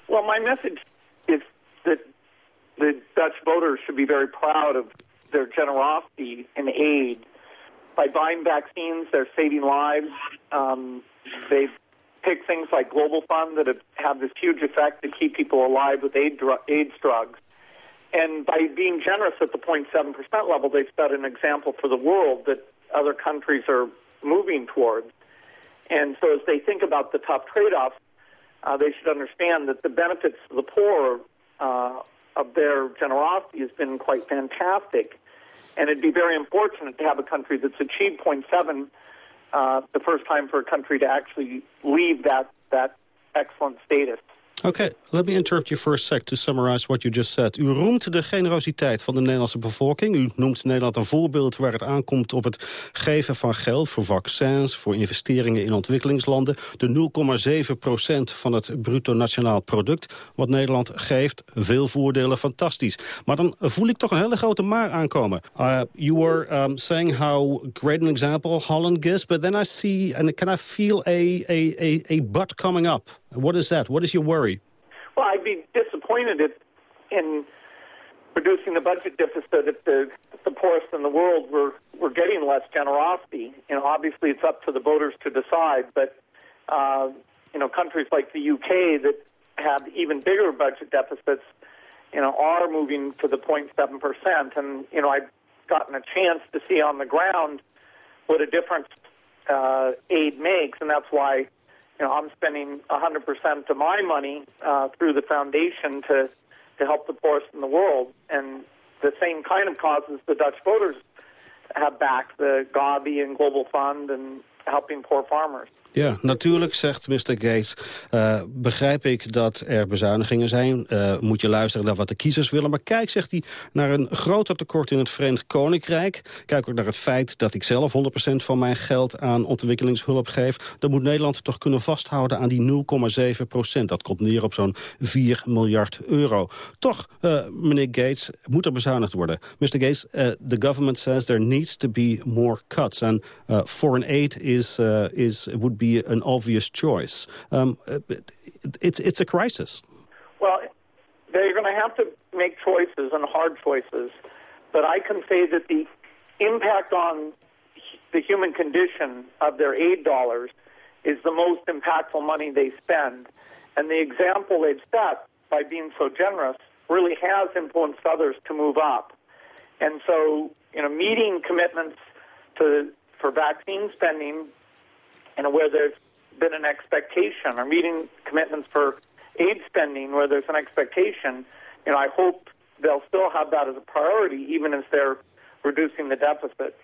Well, my message is that the Dutch voters should be very proud of their generosity in aid. By buying vaccines, they're saving lives. Um, they've picked things like Global Fund that have, have this huge effect to keep people alive with AIDS drugs. And by being generous at the 0.7% level, they've set an example for the world that other countries are moving towards. And so as they think about the tough trade-offs, uh, they should understand that the benefits to the poor uh, of their generosity has been quite fantastic. And it'd be very unfortunate to have a country that's achieved 0.7 uh, the first time for a country to actually leave that, that excellent status. Okay, let me interrupt you for a sec to summarize what you just said. U roemt de generositeit van de Nederlandse bevolking. U noemt Nederland een voorbeeld waar het aankomt op het geven van geld... voor vaccins, voor investeringen in ontwikkelingslanden. De 0,7 procent van het bruto nationaal product wat Nederland geeft. Veel voordelen, fantastisch. Maar dan voel ik toch een hele grote maar aankomen. Uh, you were um, saying how great an example Holland gives... but then I see and can I feel a, a, a, a coming up. What is that? What is your worry? Well, I'd be disappointed if, in reducing the budget deficit if the, the poorest in the world were, were getting less generosity. You know, obviously it's up to the voters to decide, but, uh, you know, countries like the UK that have even bigger budget deficits, you know, are moving to the 0.7%. And, you know, I've gotten a chance to see on the ground what a difference uh, aid makes, and that's why you know, I'm spending 100% of my money uh, through the foundation to, to help the poorest in the world. And the same kind of causes the Dutch voters have backed, the Gavi and Global Fund and helping poor farmers. Ja, natuurlijk, zegt Mr. Gates, uh, begrijp ik dat er bezuinigingen zijn. Uh, moet je luisteren naar wat de kiezers willen. Maar kijk, zegt hij, naar een groter tekort in het Verenigd Koninkrijk. Kijk ook naar het feit dat ik zelf 100% van mijn geld aan ontwikkelingshulp geef. Dan moet Nederland toch kunnen vasthouden aan die 0,7%. Dat komt neer op zo'n 4 miljard euro. Toch, uh, meneer Gates, moet er bezuinigd worden. Mr. Gates, the government says there needs to be more cuts. And foreign aid is, is, would be an obvious choice. Um, it's, it's a crisis. Well, they're going to have to make choices and hard choices. But I can say that the impact on the human condition of their aid dollars is the most impactful money they spend. And the example they've set by being so generous really has influenced others to move up. And so, you know, meeting commitments to for vaccine spending, know, where there's been an expectation, or meeting commitments for aid spending where there's an expectation, you know, I hope they'll still have that as a priority, even as they're reducing the deficit.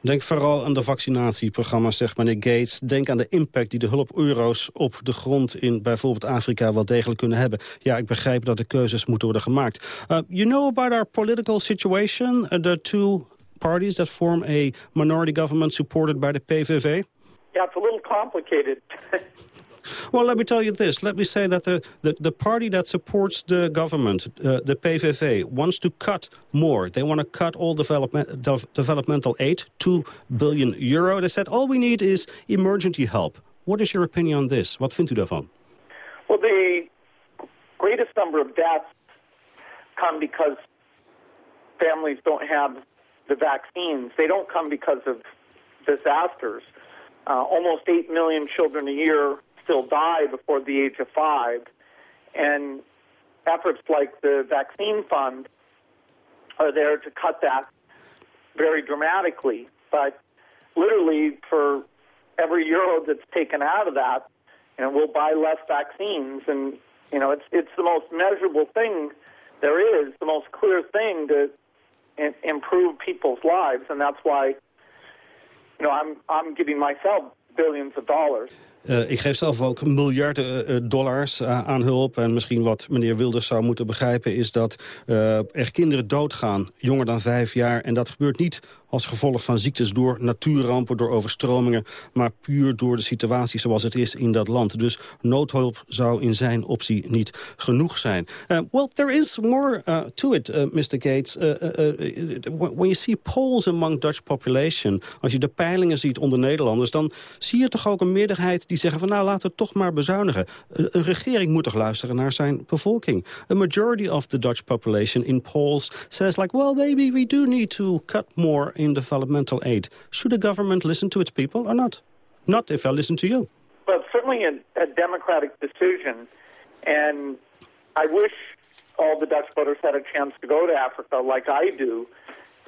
Denk vooral aan de vaccinatieprogramma's, zegt meneer Gates. Denk aan de impact die de hulp-euro's op de grond in bijvoorbeeld Afrika wel degelijk kunnen hebben. Ja, ik begrijp dat de keuzes moeten worden gemaakt. Uh, you know about our political situation? Uh, the two parties that form a minority government supported by the PVV? Yeah, it's a little complicated. Well, let me tell you this. Let me say that the, the, the party that supports the government, uh, the PVV, wants to cut more. They want to cut all development, de developmental aid, 2 billion euro. They said all we need is emergency help. What is your opinion on this? What vindt u daarvan? Well, the greatest number of deaths come because families don't have the vaccines. They don't come because of disasters. Uh, almost 8 million children a year still die before the age of five. And efforts like the vaccine fund are there to cut that very dramatically. But literally, for every euro that's taken out of that, you know, we'll buy less vaccines. And, you know, it's, it's the most measurable thing there is, the most clear thing to improve people's lives. And that's why, you I'm, I'm giving myself billions of dollars. Uh, ik geef zelf ook miljarden uh, dollars uh, aan hulp. En misschien wat meneer Wilders zou moeten begrijpen... is dat er kinderen doodgaan, jonger dan vijf jaar. En dat gebeurt niet als gevolg van ziektes door natuurrampen, door overstromingen... maar puur door de situatie zoals het is in dat land. Dus noodhulp zou in zijn optie niet genoeg zijn. Uh, well, there is more uh, to it, uh, Mr. Gates. when you see polls among Dutch population... als je de peilingen ziet onder Nederlanders... dan zie je toch ook een meerderheid die zeggen van... nou, laten we toch maar bezuinigen. Een regering moet toch luisteren naar zijn bevolking. A majority of the Dutch population in polls says like... well, maybe we do need to cut more in developmental aid. Should the government listen to its people or not? Not if I listen to you. Well, certainly a, a democratic decision. And I wish all the Dutch voters had a chance to go to Africa like I do.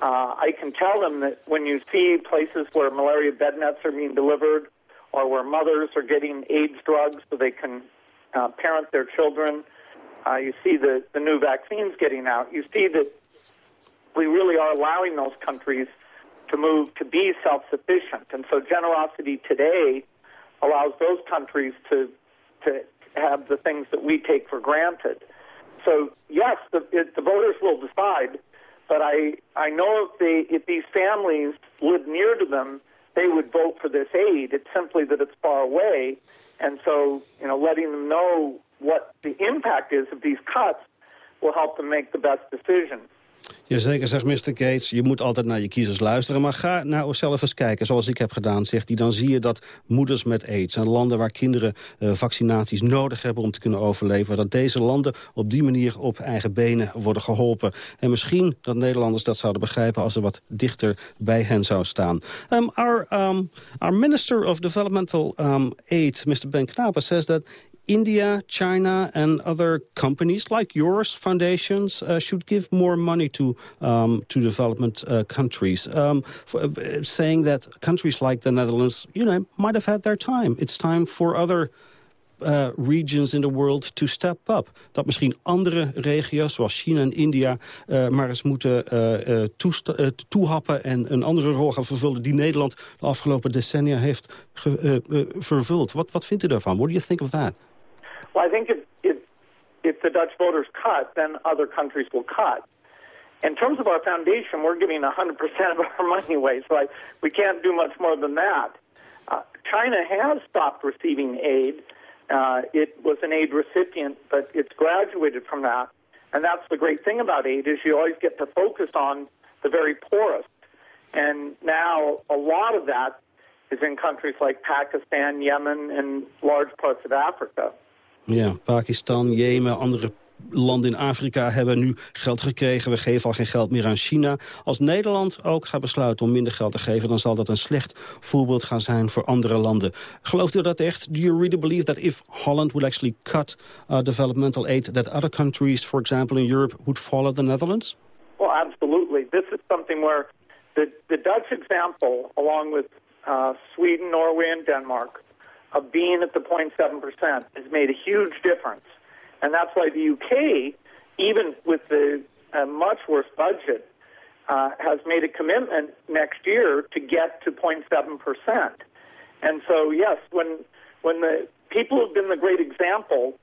Uh, I can tell them that when you see places where malaria bed nets are being delivered or where mothers are getting AIDS drugs so they can uh, parent their children, uh, you see the, the new vaccines getting out. You see that we really are allowing those countries to move to be self-sufficient. And so generosity today allows those countries to to have the things that we take for granted. So yes, the, it, the voters will decide, but I I know if they if these families live near to them, they would vote for this aid. It's simply that it's far away, and so you know letting them know what the impact is of these cuts will help them make the best decision. Jazeker, zegt Mr. Gates, je moet altijd naar je kiezers luisteren. Maar ga nou zelf eens kijken, zoals ik heb gedaan, zegt hij. Dan zie je dat moeders met aids en landen waar kinderen uh, vaccinaties nodig hebben om te kunnen overleven... dat deze landen op die manier op eigen benen worden geholpen. En misschien dat Nederlanders dat zouden begrijpen als er wat dichter bij hen zou staan. Um, our, um, our Minister of Developmental um, Aid, Mr. Ben Knapen, says that India, China, and other companies like yours, foundations, uh, should give more money to um, to development uh, countries, um, for, uh, saying that countries like the Netherlands, you know, might have had their time. It's time for other uh, regions in the world to step up. Dat misschien andere regio's, zoals China en India... Uh, maar eens moeten uh, toehappen en een andere rol gaan vervullen... die Nederland de afgelopen decennia heeft vervuld. Wat, wat vindt u daarvan? What do you think of that? Well, I think if, if, if the Dutch voters cut, then other countries will cut. In terms of our foundation, we're giving 100% of our money away, so I, we can't do much more than that. Uh, China has stopped receiving aid. Uh, it was an aid recipient, but it's graduated from that. And that's the great thing about aid is you always get to focus on the very poorest. And now a lot of that is in countries like Pakistan, Yemen, and large parts of Africa. Ja, Pakistan, Jemen, andere landen in Afrika hebben nu geld gekregen. We geven al geen geld meer aan China. Als Nederland ook gaat besluiten om minder geld te geven... dan zal dat een slecht voorbeeld gaan zijn voor andere landen. Gelooft u dat echt? Do you really believe that if Holland would actually cut uh, developmental aid... that other countries, for example in Europe, would follow the Netherlands? Well, absolutely. This is something where the, the Dutch example, along with uh, Sweden, Norway, and Denmark, of being at the 0.7% has made a huge difference. And that's why the UK, even with the uh, much worse budget, uh, has made a commitment next year to get to 0.7%. And so, yes, when, when the people who've been the great example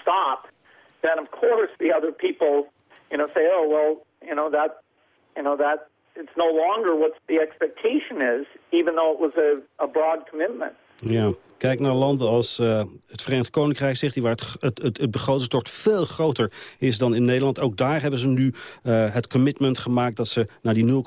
stop, then of course the other people, you know, say, oh, well, you know, that, you know, that it's no longer what the expectation is, even though it was a, a broad commitment. Ja, kijk naar landen als uh, het Verenigd Koninkrijk, zegt hij, waar het, het, het, het begrotingstort veel groter is dan in Nederland. Ook daar hebben ze nu uh, het commitment gemaakt dat ze naar die 0,7%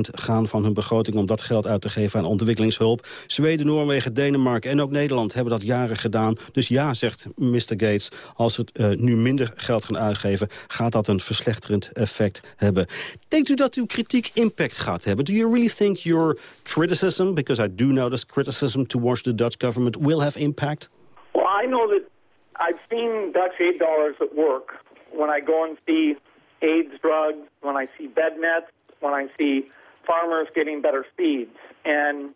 gaan van hun begroting om dat geld uit te geven aan ontwikkelingshulp. Zweden, Noorwegen, Denemarken en ook Nederland hebben dat jaren gedaan. Dus ja, zegt Mr. Gates, als we uh, nu minder geld gaan uitgeven, gaat dat een verslechterend effect hebben. Denkt u dat uw kritiek impact gaat hebben? Do you really think your criticism, because I do notice criticism towards the Dutch government, will have impact? Well, I know that I've seen Dutch aid dollars at work when I go and see AIDS drugs, when I see bed nets, when I see farmers getting better seeds. And,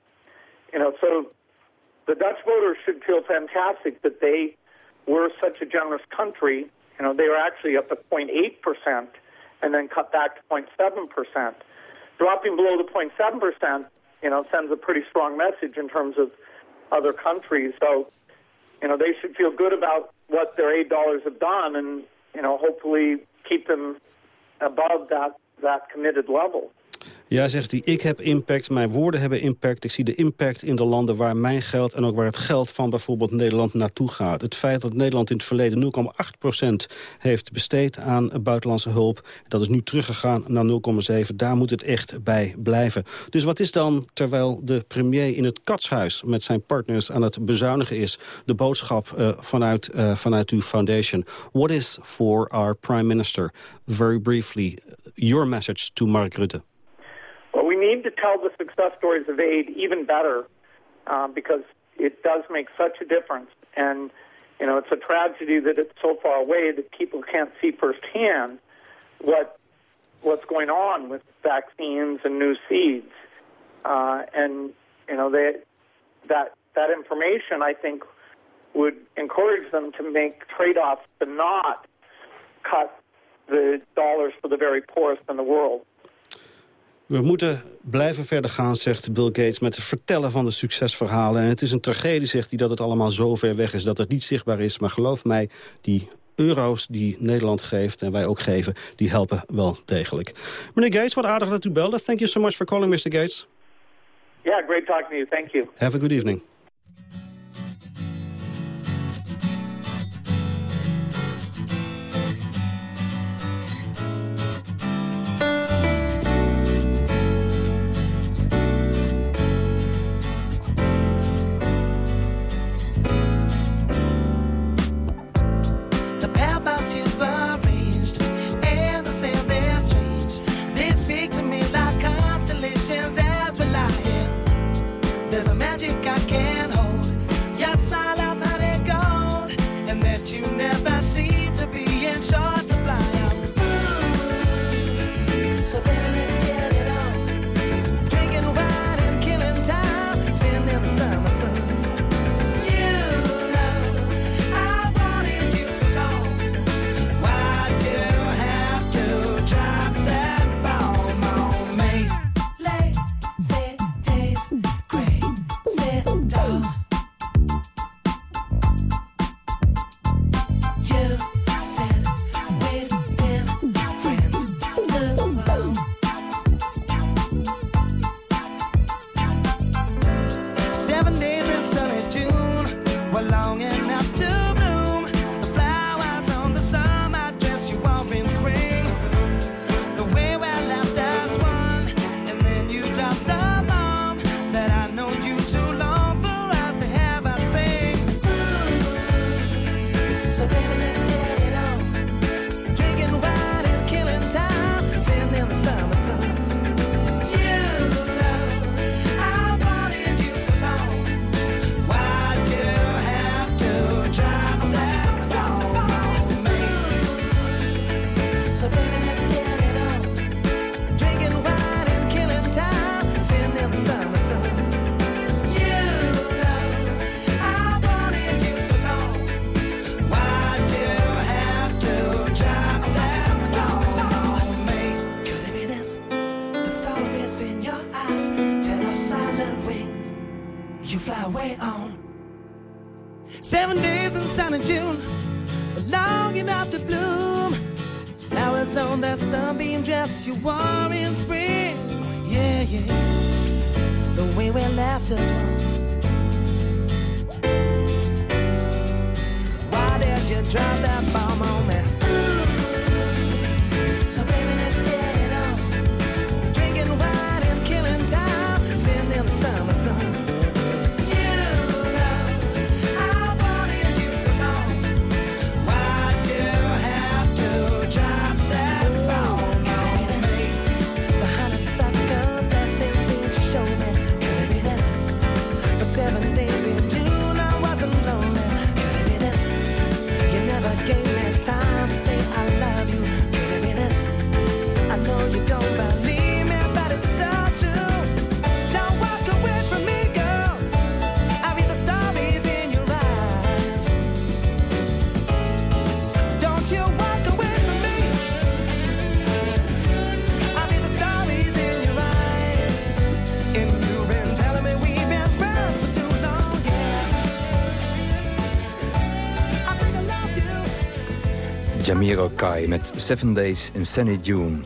you know, so the Dutch voters should feel fantastic that they were such a generous country. You know, they were actually up to 0.8% and then cut back to 0.7%. Dropping below the 0.7%, you know, sends a pretty strong message in terms of other countries. So, you know, they should feel good about what their aid dollars have done and, you know, hopefully keep them above that, that committed level. Ja, zegt hij, ik heb impact, mijn woorden hebben impact. Ik zie de impact in de landen waar mijn geld... en ook waar het geld van bijvoorbeeld Nederland naartoe gaat. Het feit dat Nederland in het verleden 0,8% heeft besteed aan buitenlandse hulp... dat is nu teruggegaan naar 0,7. Daar moet het echt bij blijven. Dus wat is dan, terwijl de premier in het katshuis... met zijn partners aan het bezuinigen is... de boodschap uh, vanuit, uh, vanuit uw foundation? What is for our prime minister, very briefly, your message to Mark Rutte? Need to tell the success stories of aid even better uh, because it does make such a difference. And, you know, it's a tragedy that it's so far away that people can't see firsthand what what's going on with vaccines and new seeds. Uh, and, you know, they, that, that information, I think, would encourage them to make trade-offs to not cut the dollars for the very poorest in the world. We moeten blijven verder gaan, zegt Bill Gates, met het vertellen van de succesverhalen. En het is een tragedie, zegt hij, dat het allemaal zo ver weg is, dat het niet zichtbaar is. Maar geloof mij, die euro's die Nederland geeft en wij ook geven, die helpen wel degelijk. Meneer Gates, wat aardig dat u belde. Thank you so much for calling, Mr. Gates. Yeah, great talking to you. Thank you. Have a good evening. Way on. Seven days in sunny June, long enough to bloom. Flowers on that sunbeam dress you wore in spring. Yeah, yeah. The way we left us one. Why did you drop that bomb on Jamiro Kai met Seven Days in Sunny June.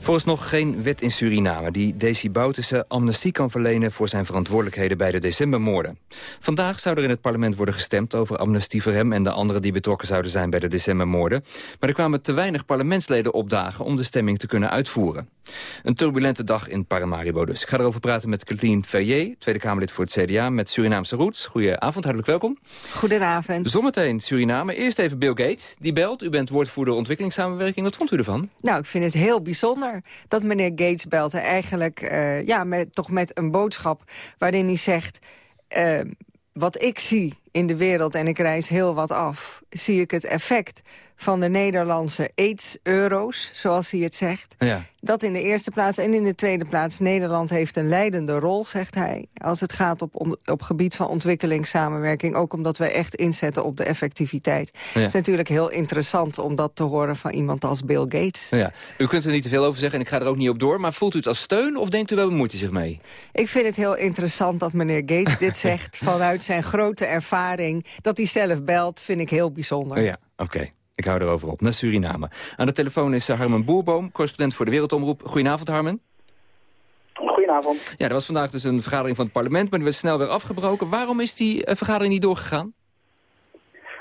Vooralsnog geen wet in Suriname die Desi Boutussen amnestie kan verlenen voor zijn verantwoordelijkheden bij de decembermoorden. Vandaag zou er in het parlement worden gestemd over amnestie voor hem en de anderen die betrokken zouden zijn bij de decembermoorden. Maar er kwamen te weinig parlementsleden opdagen om de stemming te kunnen uitvoeren. Een turbulente dag in Paramaribo dus. Ik ga erover praten met Kathleen Ferrier, Tweede Kamerlid voor het CDA met Surinaamse roots. Goedenavond, hartelijk welkom. Goedenavond. Zometeen Suriname. Eerst even Bill Gates, die belt. U bent woordvoerder ontwikkelingssamenwerking. Wat vond u ervan? Nou, ik vind het heel bijzonder dat meneer Gates belt. En eigenlijk eh, ja, met, toch met een boodschap waarin hij zegt... eh, wat ik zie in de wereld, en ik reis heel wat af... zie ik het effect van de Nederlandse AIDS-euro's, zoals hij het zegt. Ja. Dat in de eerste plaats. En in de tweede plaats, Nederland heeft een leidende rol, zegt hij... als het gaat op, om, op gebied van ontwikkelingssamenwerking. Ook omdat wij echt inzetten op de effectiviteit. Ja. Het is natuurlijk heel interessant om dat te horen van iemand als Bill Gates. Ja. U kunt er niet te veel over zeggen en ik ga er ook niet op door. Maar voelt u het als steun of denkt u wel bemoeit u zich mee? Ik vind het heel interessant dat meneer Gates dit zegt... vanuit zijn grote ervaring. Dat hij zelf belt, vind ik heel bijzonder. Ja, oké. Ik hou erover op. Naar Suriname. Aan de telefoon is eh, Harmen Boerboom, correspondent voor de Wereldomroep. Goedenavond, Harmen. Goedenavond. Ja, er was vandaag dus een vergadering van het parlement, maar die werd snel weer afgebroken. Waarom is die eh, vergadering niet doorgegaan?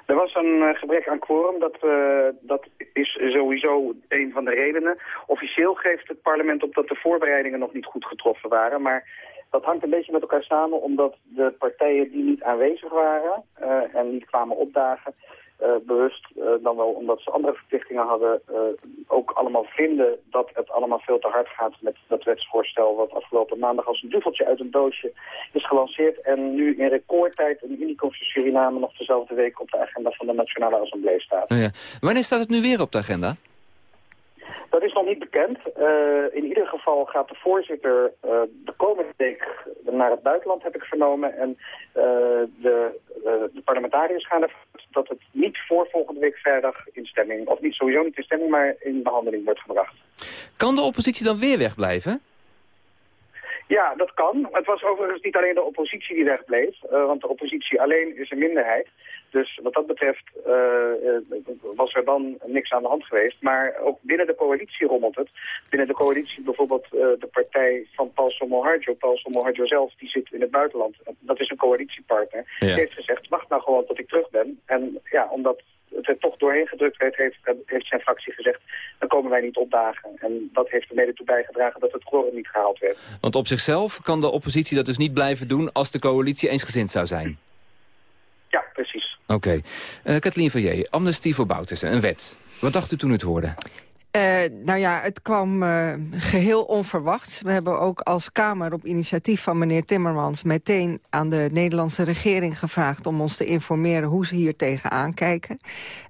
Er was een eh, gebrek aan quorum. Dat, eh, dat is sowieso een van de redenen. Officieel geeft het parlement op dat de voorbereidingen nog niet goed getroffen waren. Maar dat hangt een beetje met elkaar samen omdat de partijen die niet aanwezig waren eh, en niet kwamen opdagen... eh, bewust, eh, dan wel omdat ze andere verplichtingen hadden, ook allemaal vinden dat het allemaal veel te hard gaat met dat wetsvoorstel wat afgelopen maandag als een duveltje uit een doosje is gelanceerd en nu in recordtijd unicum voor Suriname nog dezelfde week op de agenda van de Nationale Assemblée staat. Oh ja. Wanneer staat het nu weer op de agenda? Dat is nog niet bekend. Eh, in ieder geval gaat de voorzitter eh, de komende week naar het buitenland, heb ik vernomen. En eh, de, de parlementariërs gaan ervan dat het niet voor volgende week vrijdag in stemming, of niet sowieso niet in stemming, maar in behandeling wordt gebracht. Kan de oppositie dan weer wegblijven? Ja, dat kan. Het was overigens niet alleen de oppositie die wegbleef, want de oppositie alleen is een minderheid. Dus wat dat betreft eh, eh, was er dan niks aan de hand geweest. Maar ook binnen de coalitie rommelt het. Binnen de coalitie bijvoorbeeld eh, de partij van Paul Somoharjo. Paul Somoharjo zelf, die zit in het buitenland. Dat is een coalitiepartner. Ja. Die heeft gezegd, wacht nou gewoon tot ik terug ben. En ja, omdat het er toch doorheen gedrukt werd, heeft, heeft zijn fractie gezegd... dan komen wij niet opdagen. En dat heeft er mede toe bijgedragen dat het quorum niet gehaald werd. Want op zichzelf kan de oppositie dat dus niet blijven doen... als de coalitie eensgezind zou zijn. Ja, precies. Oké. Eh Kathleen amnestie voor Boutussen, een wet. Wat dacht u toen u het hoorde? Eh, nou ja, het kwam eh, geheel onverwachts. We hebben ook als Kamer op initiatief van meneer Timmermans... meteen aan de Nederlandse regering gevraagd... om ons te informeren hoe ze hier tegenaan kijken.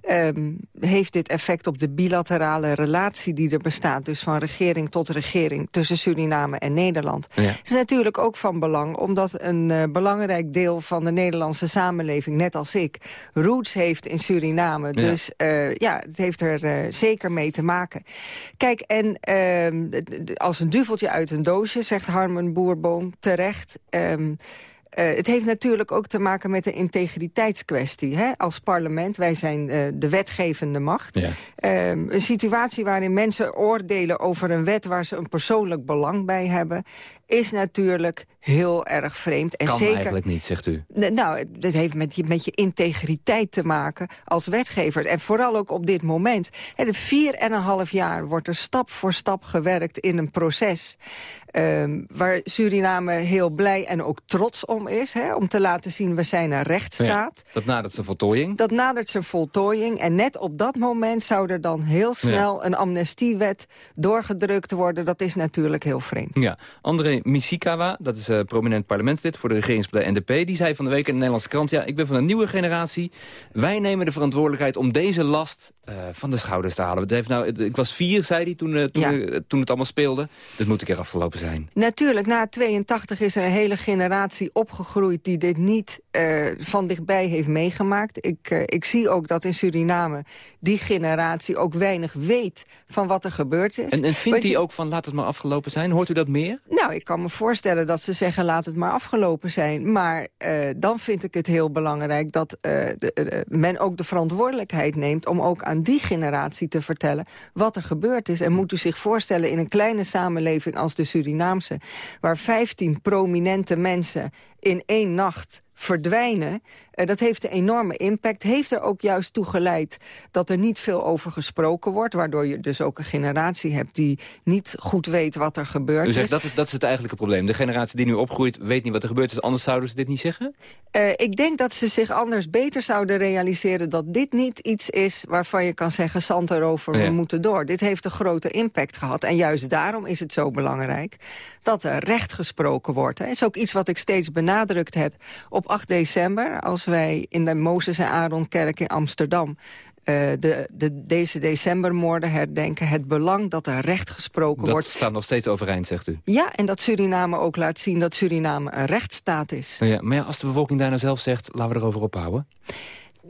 Ehm, heeft dit effect op de bilaterale relatie die er bestaat... dus van regering tot regering tussen Suriname en Nederland? Het is natuurlijk ook van belang... omdat een eh, belangrijk deel van de Nederlandse samenleving... net als ik, roots heeft in Suriname. Ja. Dus ja, het heeft er zeker mee te maken. Kijk, en ehm, als een duveltje uit een doosje, zegt Harmen Boerboom terecht... ehm, eh, het heeft natuurlijk ook te maken met de integriteitskwestie. Hè? Als parlement, wij zijn eh, de wetgevende macht. Ja. Ehm, een situatie waarin mensen oordelen over een wet... waar ze een persoonlijk belang bij hebben... is natuurlijk heel erg vreemd. En kan zeker, eigenlijk niet, zegt u. Nou, dat heeft met je, met je integriteit te maken als wetgever. En vooral ook op dit moment. Hè, de vier en een half jaar wordt er stap voor stap gewerkt in een proces... ehm, waar Suriname heel blij en ook trots om is. Hè, om te laten zien, we zijn een rechtsstaat. Ja, dat nadert zijn voltooiing. Dat nadert zijn voltooiing. En net op dat moment zou er dan heel snel een amnestiewet doorgedrukt worden. Dat is natuurlijk heel vreemd. Ja, André Mishikawa, dat is eh, prominent parlementslid voor de regeringspartij NDP... die zei van de week in de Nederlandse krant... ja, ik ben van een nieuwe generatie. Wij nemen de verantwoordelijkheid om deze last eh, van de schouders te halen. Het heeft nou, ik was vier, zei hij, toen, eh, toen, toen het allemaal speelde. Dat moet een keer afgelopen zijn. Natuurlijk, na 82 is er een hele generatie opgegroeid... die dit niet eh, van dichtbij heeft meegemaakt. Ik, eh, ik zie ook dat in Suriname die generatie ook weinig weet... van wat er gebeurd is. En, en vindt hij je- ook van laat het maar afgelopen zijn? Hoort u dat meer? Nou, ik kan me voorstellen dat ze zeggen laat het maar afgelopen zijn. Maar eh, dan vind ik het heel belangrijk dat de, de- men ook de verantwoordelijkheid neemt... om ook aan die generatie te vertellen wat er gebeurd is. En moet u zich voorstellen in een kleine samenleving als de Surinaamse... waar 15 prominente mensen in één nacht verdwijnen. Eh, dat heeft een enorme impact. Heeft er ook juist toe geleid dat er niet veel over gesproken wordt... waardoor je dus ook een generatie hebt die niet goed weet wat er gebeurd U is. dat is, dat is het eigenlijke probleem. De generatie die nu opgroeit weet niet wat er gebeurd is. Anders zouden ze dit niet zeggen? Eh, ik denk dat ze zich anders beter zouden realiseren... dat dit niet iets is waarvan je kan zeggen... zand erover, Ja. we moeten door. Dit heeft een grote impact gehad. En juist daarom is het zo belangrijk dat er recht gesproken wordt. Dat is ook iets wat ik steeds benadrukt heb op 8 december... als wij in de Mozes en Aaronkerk in Amsterdam... eh, de, de, deze decembermoorden herdenken. Het belang dat er recht gesproken Dat wordt. staat nog steeds overeind, zegt u. Ja, en dat Suriname ook laat zien dat Suriname een rechtsstaat is. Ja, maar ja, als de bevolking daar nou zelf zegt, laten we erover ophouden.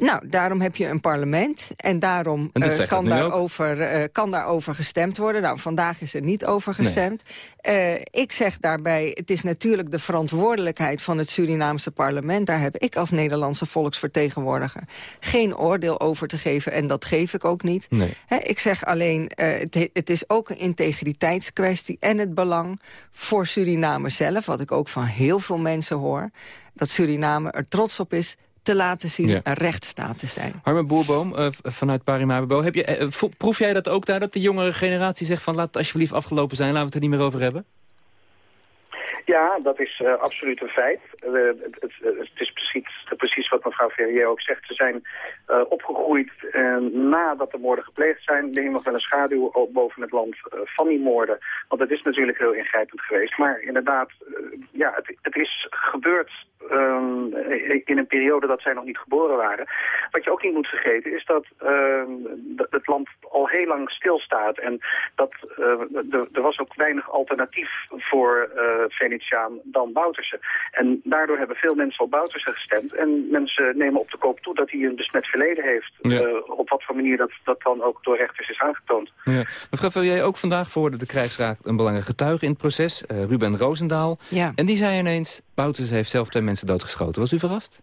Nou, daarom heb je een parlement. En daarom En eh, kan, daarover, eh, kan daarover gestemd worden. Nou, vandaag is er niet over gestemd. Eh, ik zeg daarbij, het is natuurlijk de verantwoordelijkheid van het Surinaamse parlement. Daar heb ik als Nederlandse volksvertegenwoordiger geen oordeel over te geven. En dat geef ik ook niet. Nee. Ik zeg alleen, het, he- het is ook een integriteitskwestie en het belang voor Suriname zelf, wat ik ook van heel veel mensen hoor, dat Suriname er trots op is te laten zien Ja. rechtsstaat te zijn. Harmen Boerboom, eh, v- vanuit Parimabebo. Heb je, eh, proef jij dat ook daar, dat de jongere generatie zegt van... laat het alsjeblieft afgelopen zijn, laten we het er niet meer over hebben? Ja, dat is eh, absoluut een feit. Het, het, het is precies, precies wat mevrouw Ferrier ook zegt. Ze zijn eh, opgegroeid eh, nadat de moorden gepleegd zijn. Er hing nog wel een schaduw boven het land eh, van die moorden. Want het is natuurlijk heel ingrijpend geweest. Maar inderdaad, ja, het, het is gebeurd ehm, in een periode dat zij nog niet geboren waren. Wat je ook niet moet vergeten is dat ehm, het land al heel lang stilstaat. En dat er- was ook weinig alternatief voor Venetiaan dan Bouterse. En daardoor hebben veel mensen op Bouterse gestemd. En mensen nemen op de koop toe dat hij een besmet verleden heeft. Ja. Eh, op wat voor manier dat, dat dan ook door rechters is aangetoond. Ja. Mevrouw Vellier, ook vandaag voerde de krijgsraad een belangrijke getuige in het proces. eh, Ruben Roosendaal. Ja. En die zei ineens, Bouters heeft zelf twee mensen doodgeschoten. Was u verrast?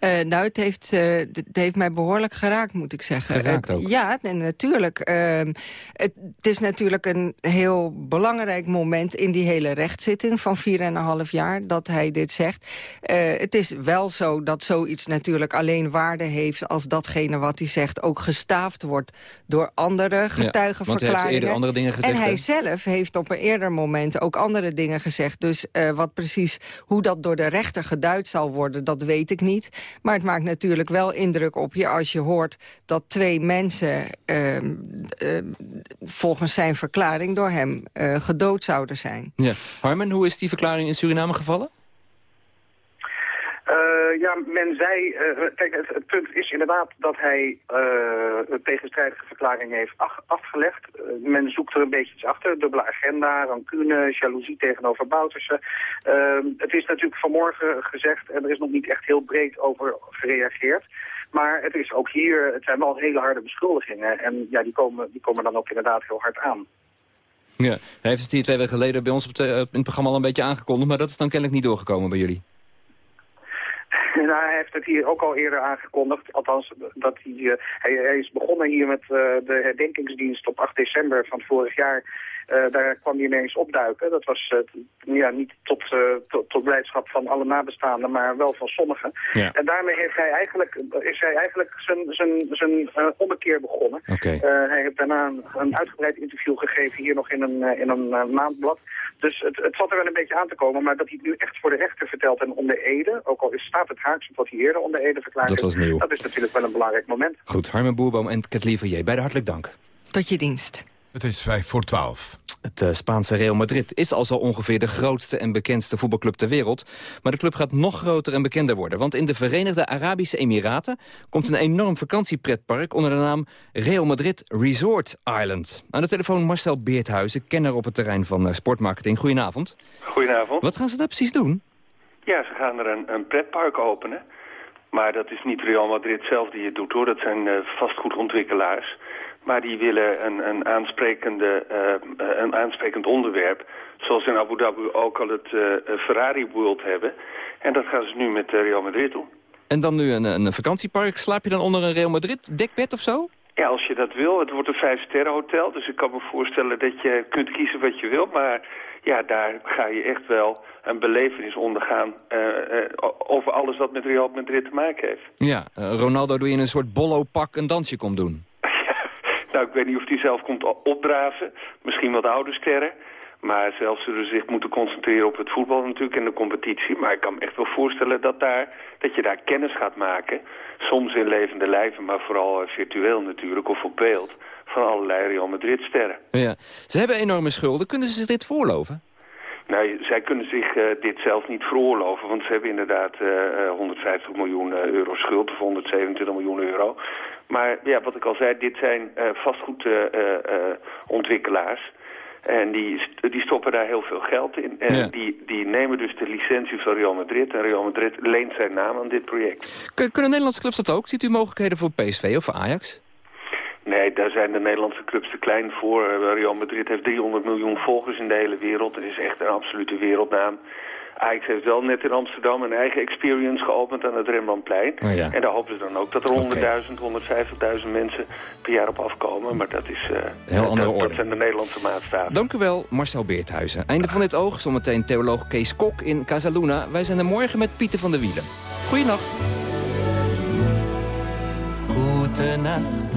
Eh, nou, het heeft, eh, het heeft mij behoorlijk geraakt, moet ik zeggen. Geraakt Het- ook? ja, en natuurlijk. ehm, het, het is natuurlijk een heel belangrijk moment in die hele rechtszitting van 4,5 jaar dat hij dit zegt. Eh, het is wel zo dat zoiets natuurlijk alleen waarde heeft als datgene wat hij zegt ook gestaafd wordt door andere want hij heeft getuigenverklaringen. eerder andere dingen gezegd, En hij hè? zelf heeft op een eerder moment ook andere dingen gezegd. Dus eh, wat precies, hoe dat door de rechter geduid zal worden, dat weet ik niet. Maar het maakt natuurlijk wel indruk op je als je hoort dat twee mensen ehm, eh, volgens zijn verklaring door hem eh, gedood zouden zijn. Ja. Harmen, hoe is die verklaring in Suriname gevallen? Eh, ja, men zei... eh, kijk, het, punt is inderdaad dat hij eh, een tegenstrijdige verklaring heeft afgelegd. Men zoekt er een beetje iets achter. Dubbele agenda, rancune, jaloezie tegenover Bouterse. Eh, het is natuurlijk vanmorgen gezegd en er is nog niet echt heel breed over gereageerd. Maar het is ook hier, het zijn wel hele harde beschuldigingen. En ja, die komen, die komen dan ook inderdaad heel hard aan. Ja. Hij heeft het hier twee weken geleden bij ons op- in het programma al een beetje aangekondigd... maar dat is dan kennelijk niet doorgekomen bij jullie. Nou, hij heeft het hier ook al eerder aangekondigd. Althans, dat hij, eh, hij, hij is begonnen hier met eh, de herdenkingsdienst op 8 december van vorig jaar. Eh, daar kwam hij ineens opduiken. Dat was eh, ja, niet tot, eh, tot, tot blijdschap van alle nabestaanden, maar wel van sommigen. Ja. En daarmee heeft hij eigenlijk, is hij eigenlijk zijn, zijn, zijn ommekeer begonnen. Eh, hij heeft daarna een, een uitgebreid interview gegeven hier nog in een, in een maandblad. Dus het, het zat er wel een beetje aan te komen, maar dat hij het nu echt voor de rechter vertelt en onder Ede, ook al is, staat het haaks op wat hij eerder onder Ede verklaard Dat was nieuw. dat is natuurlijk wel een belangrijk moment. Goed, Harmen Boerboom en Kathleen Verrier, beide hartelijk dank. Tot je dienst. Het is vijf voor twaalf. Het eh, Spaanse Real Madrid is al zo ongeveer de grootste en bekendste voetbalclub ter wereld. Maar de club gaat nog groter en bekender worden. Want in de Verenigde Arabische Emiraten komt een enorm vakantiepretpark onder de naam Real Madrid Resort Island. Aan de telefoon Marcel Beerthuizen, kenner op het terrein van eh, sportmarketing. Goedenavond. Goedenavond. Wat gaan ze daar precies doen? Ja, ze gaan er een, een pretpark openen. Maar dat is niet Real Madrid zelf die het doet hoor. Dat zijn eh, vastgoedontwikkelaars. Maar die willen een, een, aansprekende, eh, eh, een aansprekend onderwerp. Zoals in Abu Dhabi ook al het eh, Ferrari World hebben. En dat gaan ze nu met Real Madrid doen. En dan nu een, een vakantiepark. Slaap je dan onder een Real Madrid dekbed of zo? Ja, als je dat wil. Het wordt een vijf-sterren hotel. Dus ik kan me voorstellen dat je kunt kiezen wat je wil. Maar ja, daar ga je echt wel een belevenis ondergaan... over alles wat met Real Madrid te maken heeft. Ja, Ronaldo doe je in een soort bollo-pak een dansje komt doen. Nou, ik weet niet of hij zelf komt opdraven. Misschien wat oude sterren. Maar zelf zullen ze zich moeten concentreren op het voetbal natuurlijk en de competitie. Maar ik kan me echt wel voorstellen dat, daar, dat je daar kennis gaat maken. Soms in levende lijven, maar vooral eh, virtueel natuurlijk of op beeld. Van allerlei Real Madrid sterren. Ja. Ze hebben enorme schulden. Kunnen ze zich dit voorloven? Nou, zij kunnen zich eh, dit zelf niet veroorloven, want ze hebben inderdaad eh, eh, 150 miljoen eh, euro schuld, of 127 miljoen euro. Maar ja, wat ik al zei, dit zijn eh, vastgoedontwikkelaars. en die, die stoppen daar heel veel geld in. En Ja. die, die nemen dus de licentie van Real Madrid. En Real Madrid leent zijn naam aan dit project. Kun- Kunnen Nederlandse clubs dat ook? Ziet u mogelijkheden voor PSV of voor Ajax? Nee, daar zijn de Nederlandse clubs te klein voor. Eh, Real Madrid heeft 300 miljoen volgers in de hele wereld. Het is echt een absolute wereldnaam. Ajax heeft wel net in Amsterdam een eigen experience geopend aan het Rembrandtplein. Oh ja. En daar hopen ze dan ook dat er 100.000, 150.000 mensen per jaar op afkomen. Maar dat, is, eh, Heel andere dat, orde. dat zijn de Nederlandse maatstaven. Dank u wel, Marcel Beerthuizen. Einde van dit oog, zometeen theoloog Kees Kok in Casaluna. Wij zijn er morgen met Pieter van der Wielen. Goeienacht. Gute Nacht,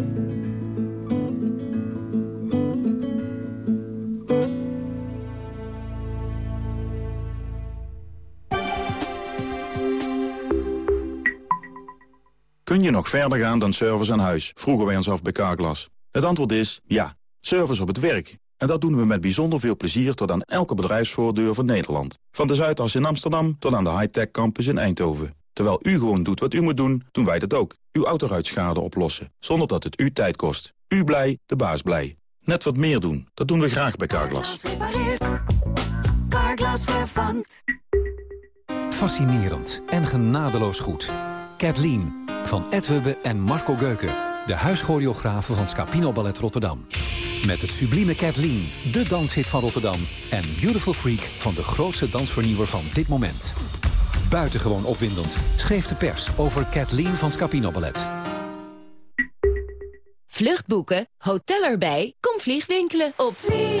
Je nog verder gaan dan service aan huis? Vroegen wij ons af bij Carglass. Het antwoord is ja. Service op het werk. En dat doen we met bijzonder veel plezier tot aan elke bedrijfsvoordeur van Nederland. Van de Zuidas in Amsterdam tot aan de high-tech campus in Eindhoven. Terwijl u gewoon doet wat u moet doen, doen wij dat ook. Uw autoruitschade oplossen, zonder dat het u tijd kost. U blij, de baas blij. Net wat meer doen, dat doen we graag bij Carglass. repareert. Carglass vervangt. Fascinerend en genadeloos goed. Kathleen van Ed Hubbe en Marco Geuken. De huischoreografen van Scapino Ballet Rotterdam. Met het sublieme Kathleen, de danshit van Rotterdam. En Beautiful Freak van de grootste dansvernieuwer van dit moment. Buitengewoon opwindend schreef de pers over Kathleen van Scapino Ballet. Vluchtboeken, hotel erbij, kom vliegwinkelen op Vliegwinkel.nl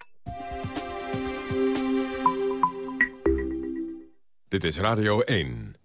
Dit is Radio 1.